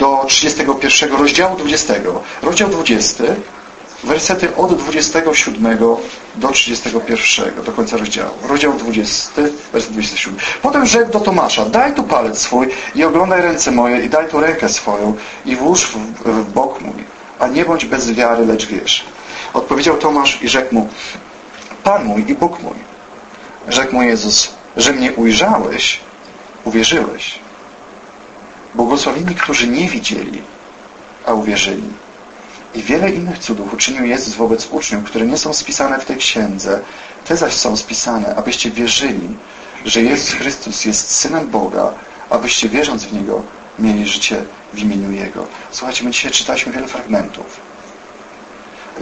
do 31 rozdziału 20. Rozdział 20, wersety od 27 do 31, do końca rozdziału. Rozdział 20, werset 27. Potem rzekł do Tomasza, daj tu palec swój i oglądaj ręce moje i daj tu rękę swoją i włóż w, w bok mój, a nie bądź bez wiary, lecz wiesz. Odpowiedział Tomasz i rzekł mu, Pan mój i Bóg mój. Rzekł mu Jezus, że mnie ujrzałeś, uwierzyłeś. Błogosławieni, którzy nie widzieli, a uwierzyli. I wiele innych cudów uczynił Jezus wobec uczniów, które nie są spisane w tej księdze. Te zaś są spisane, abyście wierzyli, że Jezus Chrystus jest Synem Boga, abyście wierząc w Niego mieli życie w imieniu Jego. Słuchajcie, my dzisiaj czytaliśmy wiele fragmentów.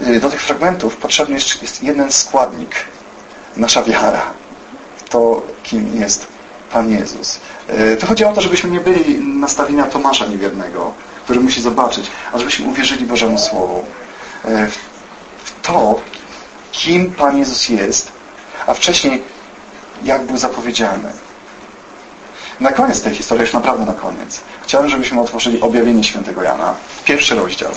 Y, do tych fragmentów potrzebny jest jeden składnik. Nasza wiara. To, kim jest Pan Jezus. Y, to chodzi o to, żebyśmy nie byli nastawienia Tomasza niewiernego, który musi zobaczyć, a żebyśmy uwierzyli Bożemu Słowu. Y, w to, kim Pan Jezus jest, a wcześniej jak był zapowiedziany. Na koniec tej historii, już naprawdę na koniec, chciałem, żebyśmy otworzyli objawienie świętego Jana. Pierwszy rozdział.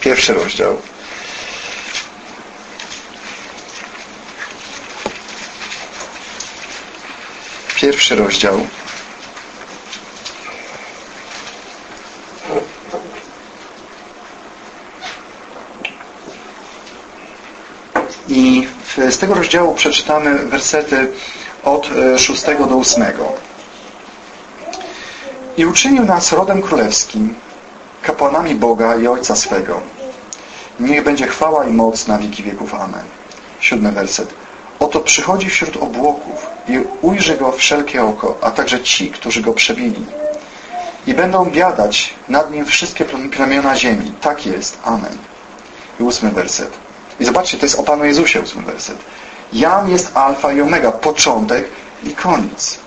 Pierwszy rozdział. Pierwszy rozdział. I z tego rozdziału przeczytamy wersety od 6 do 8. I uczynił nas rodem królewskim, kapłanami Boga i Ojca swego. Niech będzie chwała i moc na wieki wieków. Amen. Siódmy werset. Oto przychodzi wśród obłoków i ujrzy go wszelkie oko, a także ci, którzy go przebili. I będą biadać nad nim wszystkie plemiona ziemi. Tak jest. Amen. I ósmy werset. I zobaczcie, to jest o Panu Jezusie ósmy werset. Jam jest alfa i omega, początek i koniec.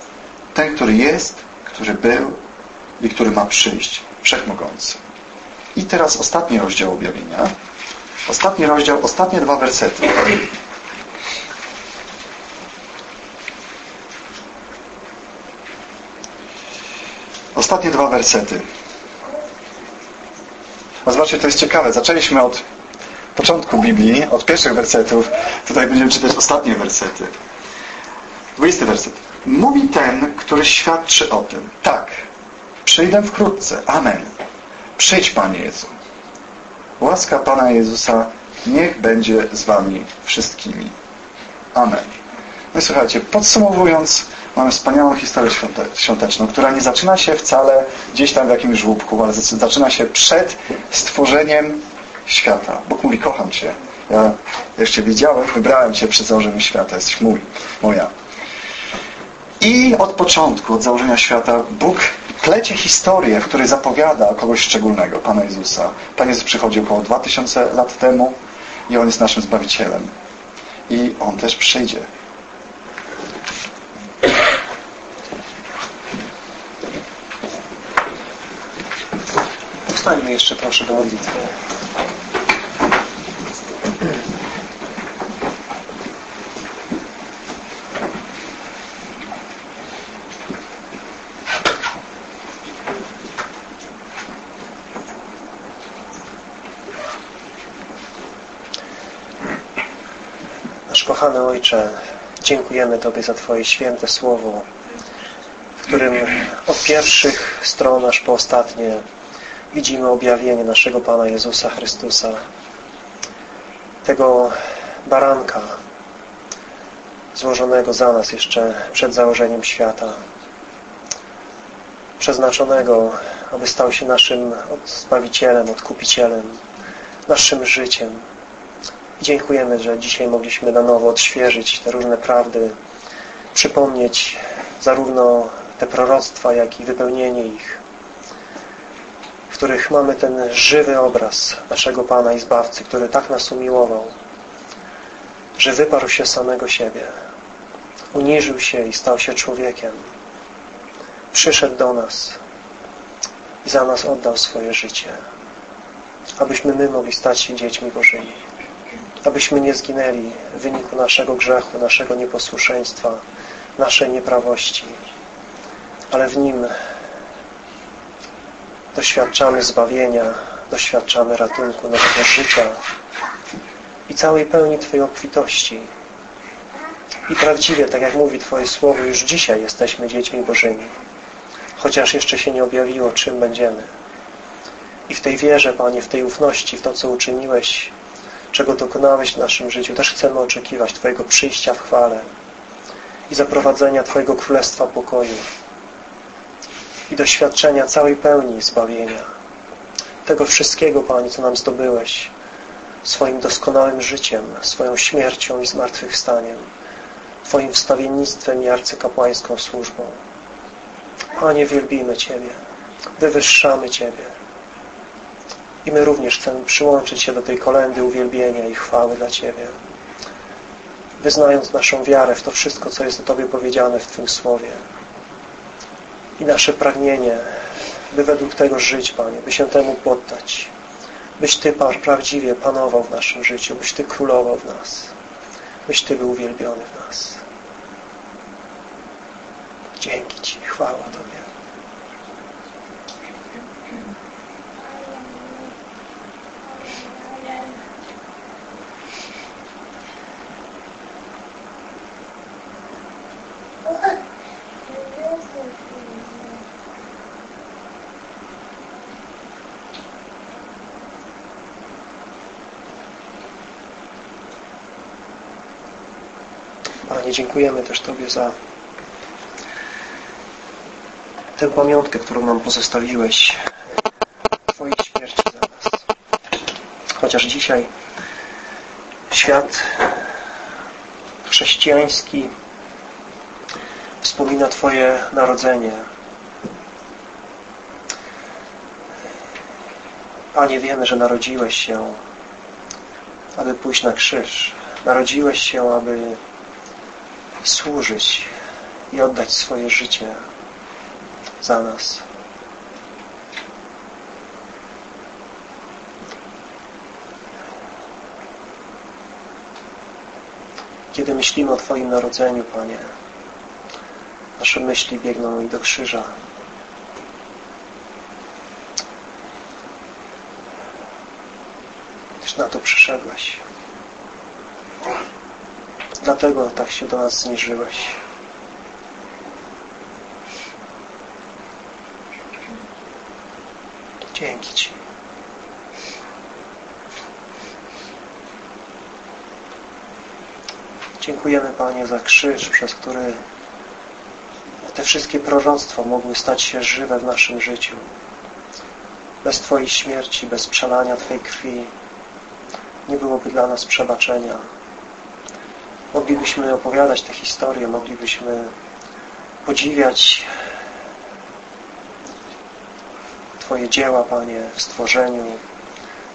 Ten, który jest, który był i który ma przyjść. Wszechmogący. I teraz ostatni rozdział objawienia. Ostatni rozdział, ostatnie dwa wersety. Ostatnie dwa wersety. A zobaczcie, to jest ciekawe. Zaczęliśmy od początku Biblii, od pierwszych wersetów. Tutaj będziemy czytać ostatnie wersety. Dwudziesty werset. Mówi ten, który świadczy o tym. Tak, przyjdę wkrótce. Amen. Przyjdź, Panie Jezu. Łaska Pana Jezusa niech będzie z Wami wszystkimi. Amen. No i słuchajcie, podsumowując, mamy wspaniałą historię świąteczną, która nie zaczyna się wcale gdzieś tam w jakimś żłóbku, ale zaczyna się przed stworzeniem świata. Bóg mówi, kocham Cię. Ja jeszcze widziałem, wybrałem Cię przed założeniem świata. Jesteś mój, moja. I od początku, od założenia świata, Bóg plecie historię, w której zapowiada kogoś szczególnego, Pana Jezusa. Pan Jezus przychodził około 2000 lat temu i On jest naszym Zbawicielem. I On też przyjdzie. Powstańmy jeszcze proszę do modlitwy. Kochany Ojcze, dziękujemy Tobie za Twoje święte słowo, w którym od pierwszych stron aż po ostatnie widzimy objawienie naszego Pana Jezusa Chrystusa, tego baranka złożonego za nas jeszcze przed założeniem świata, przeznaczonego, aby stał się naszym Zbawicielem, Odkupicielem, naszym życiem, Dziękujemy, że dzisiaj mogliśmy na nowo odświeżyć te różne prawdy, przypomnieć zarówno te proroctwa, jak i wypełnienie ich, których mamy ten żywy obraz naszego Pana i Zbawcy, który tak nas umiłował, że wyparł się samego siebie, uniżył się i stał się człowiekiem, przyszedł do nas i za nas oddał swoje życie, abyśmy my mogli stać się dziećmi Bożymi, abyśmy nie zginęli w wyniku naszego grzechu, naszego nieposłuszeństwa, naszej nieprawości, ale w Nim doświadczamy zbawienia, doświadczamy ratunku, nowego życia i całej pełni Twojej obfitości. I prawdziwie, tak jak mówi Twoje Słowo, już dzisiaj jesteśmy dziećmi Bożymi, chociaż jeszcze się nie objawiło, czym będziemy. I w tej wierze, Panie, w tej ufności, w to, co uczyniłeś, czego dokonałeś w naszym życiu, też chcemy oczekiwać Twojego przyjścia w chwale i zaprowadzenia Twojego Królestwa Pokoju i doświadczenia całej pełni zbawienia. Tego wszystkiego, Panie, co nam zdobyłeś swoim doskonałym życiem, swoją śmiercią i zmartwychwstaniem, Twoim wstawiennictwem i arcykapłańską służbą. Panie, wielbimy Ciebie, wywyższamy Ciebie. I my również chcemy przyłączyć się do tej kolendy uwielbienia i chwały dla Ciebie, wyznając naszą wiarę w to wszystko, co jest o Tobie powiedziane w Twym Słowie. I nasze pragnienie, by według tego żyć, Panie, by się temu poddać, byś Ty prawdziwie panował w naszym życiu, byś Ty królował w nas, byś Ty był uwielbiony w nas. Dzięki Ci, chwała Tobie. Panie, dziękujemy też Tobie za tę pamiątkę, którą nam pozostawiłeś Twojej śmierci za nas. Chociaż dzisiaj świat chrześcijański wspomina Twoje narodzenie. Panie, wiemy, że narodziłeś się, aby pójść na krzyż. Narodziłeś się, aby służyć i oddać swoje życie za nas. Kiedy myślimy o Twoim narodzeniu, Panie, nasze myśli biegną i do krzyża. Tyś na to przyszedłeś. Dlatego tak się do nas zniżyłeś. Dzięki Ci. Dziękujemy Panie za krzyż, przez który te wszystkie proroctwa mogły stać się żywe w naszym życiu. Bez Twojej śmierci, bez przelania Twojej krwi nie byłoby dla nas przebaczenia. Moglibyśmy opowiadać te historie, moglibyśmy podziwiać Twoje dzieła, Panie, w stworzeniu,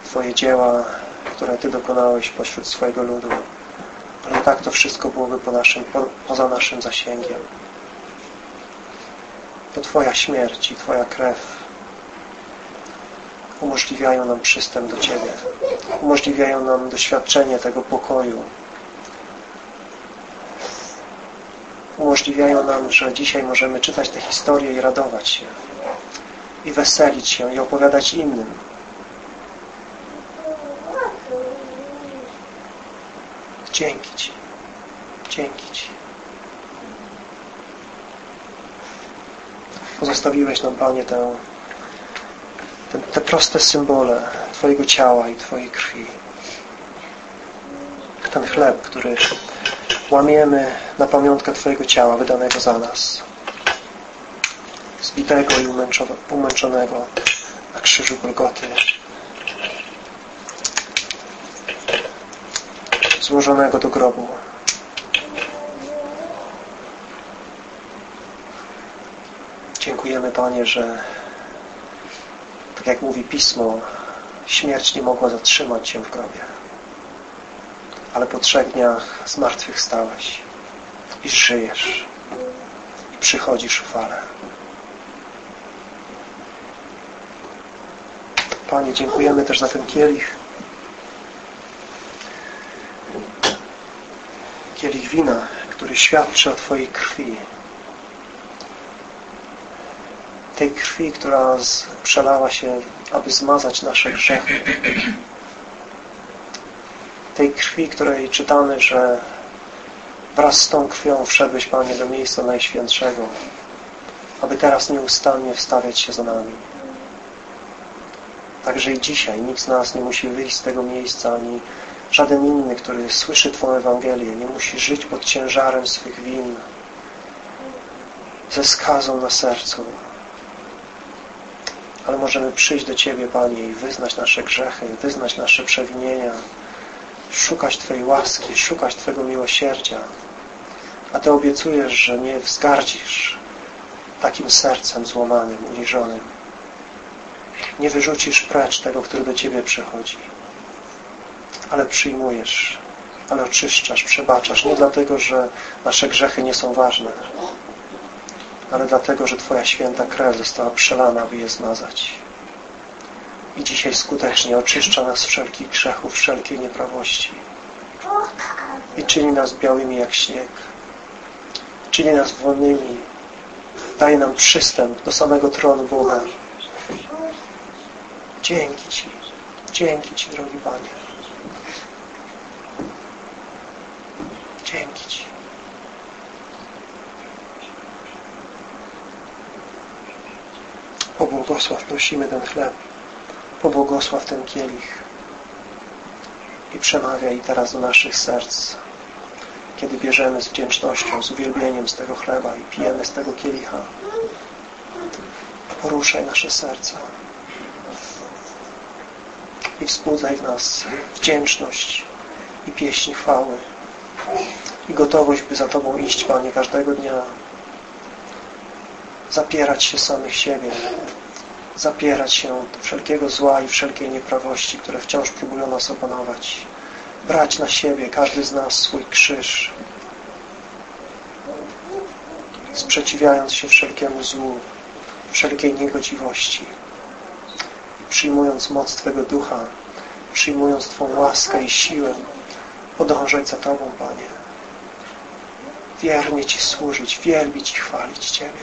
Twoje dzieła, które Ty dokonałeś pośród swojego ludu. Ale tak to wszystko byłoby po naszym, po, poza naszym zasięgiem. To Twoja śmierć i Twoja krew umożliwiają nam przystęp do Ciebie. Umożliwiają nam doświadczenie tego pokoju. Umożliwiają nam, że dzisiaj możemy czytać te historie i radować się. I weselić się i opowiadać innym. Dzięki Ci. Dzięki Ci. Pozostawiłeś nam, Panie, tę, te, te proste symbole Twojego ciała i Twojej krwi. Ten chleb, który łamiemy na pamiątkę Twojego ciała wydanego za nas. Zbitego i umęczonego na krzyżu Golgoty. złożonego do grobu. Dziękujemy Panie, że tak jak mówi Pismo, śmierć nie mogła zatrzymać Cię w grobie. Ale po trzech dniach zmartwychwstałeś i żyjesz i przychodzisz w falę. Panie, dziękujemy też za ten kielich. Kielich wina, który świadczy o Twojej krwi. Tej krwi, która przelała się, aby zmazać nasze grzechy. Krwi, której czytamy, że wraz z tą krwią wszedłeś, Panie, do miejsca Najświętszego, aby teraz nieustannie wstawiać się za nami. Także i dzisiaj nikt z nas nie musi wyjść z tego miejsca, ani żaden inny, który słyszy Twą Ewangelię, nie musi żyć pod ciężarem swych win, ze skazą na sercu. Ale możemy przyjść do Ciebie, Panie, i wyznać nasze grzechy, wyznać nasze przewinienia, szukać Twojej łaski, szukać Twojego miłosierdzia. A Ty obiecujesz, że nie wzgardzisz takim sercem złamanym, uniżonym. Nie wyrzucisz precz tego, który do Ciebie przychodzi. Ale przyjmujesz, ale oczyszczasz, przebaczasz. Nie dlatego, że nasze grzechy nie są ważne, ale dlatego, że Twoja święta krew została przelana, aby je zmazać. I dzisiaj skutecznie oczyszcza nas wszelkich grzechów, wszelkiej nieprawości. I czyni nas białymi jak śnieg. Czyni nas wolnymi. Daje nam przystęp do samego tronu Boga. Dzięki Ci. Dzięki Ci, drogi Panie. Dzięki Ci. Pobłogosław prosimy ten chleb. Pobłogosław ten kielich. I przemawiaj teraz do naszych serc. Kiedy bierzemy z wdzięcznością, z uwielbieniem z tego chleba i pijemy z tego kielicha. Poruszaj nasze serca i wzbudzaj w nas wdzięczność i pieśń chwały i gotowość, by za Tobą iść, Panie, każdego dnia zapierać się samych siebie zapierać się wszelkiego zła i wszelkiej nieprawości, które wciąż próbują nas opanować brać na siebie, każdy z nas swój krzyż sprzeciwiając się wszelkiemu złu wszelkiej niegodziwości przyjmując moc Twego Ducha, przyjmując Twą łaskę i siłę, podążać za Tobą, Panie. Wiernie Ci służyć, wielbić i chwalić Ciebie.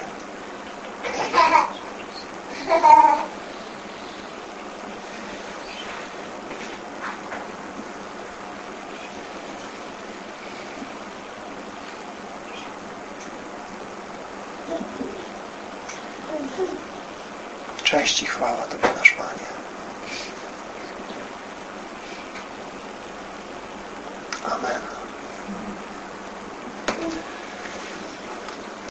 Cześć i chwała Tobie, nasz Panie. Amen.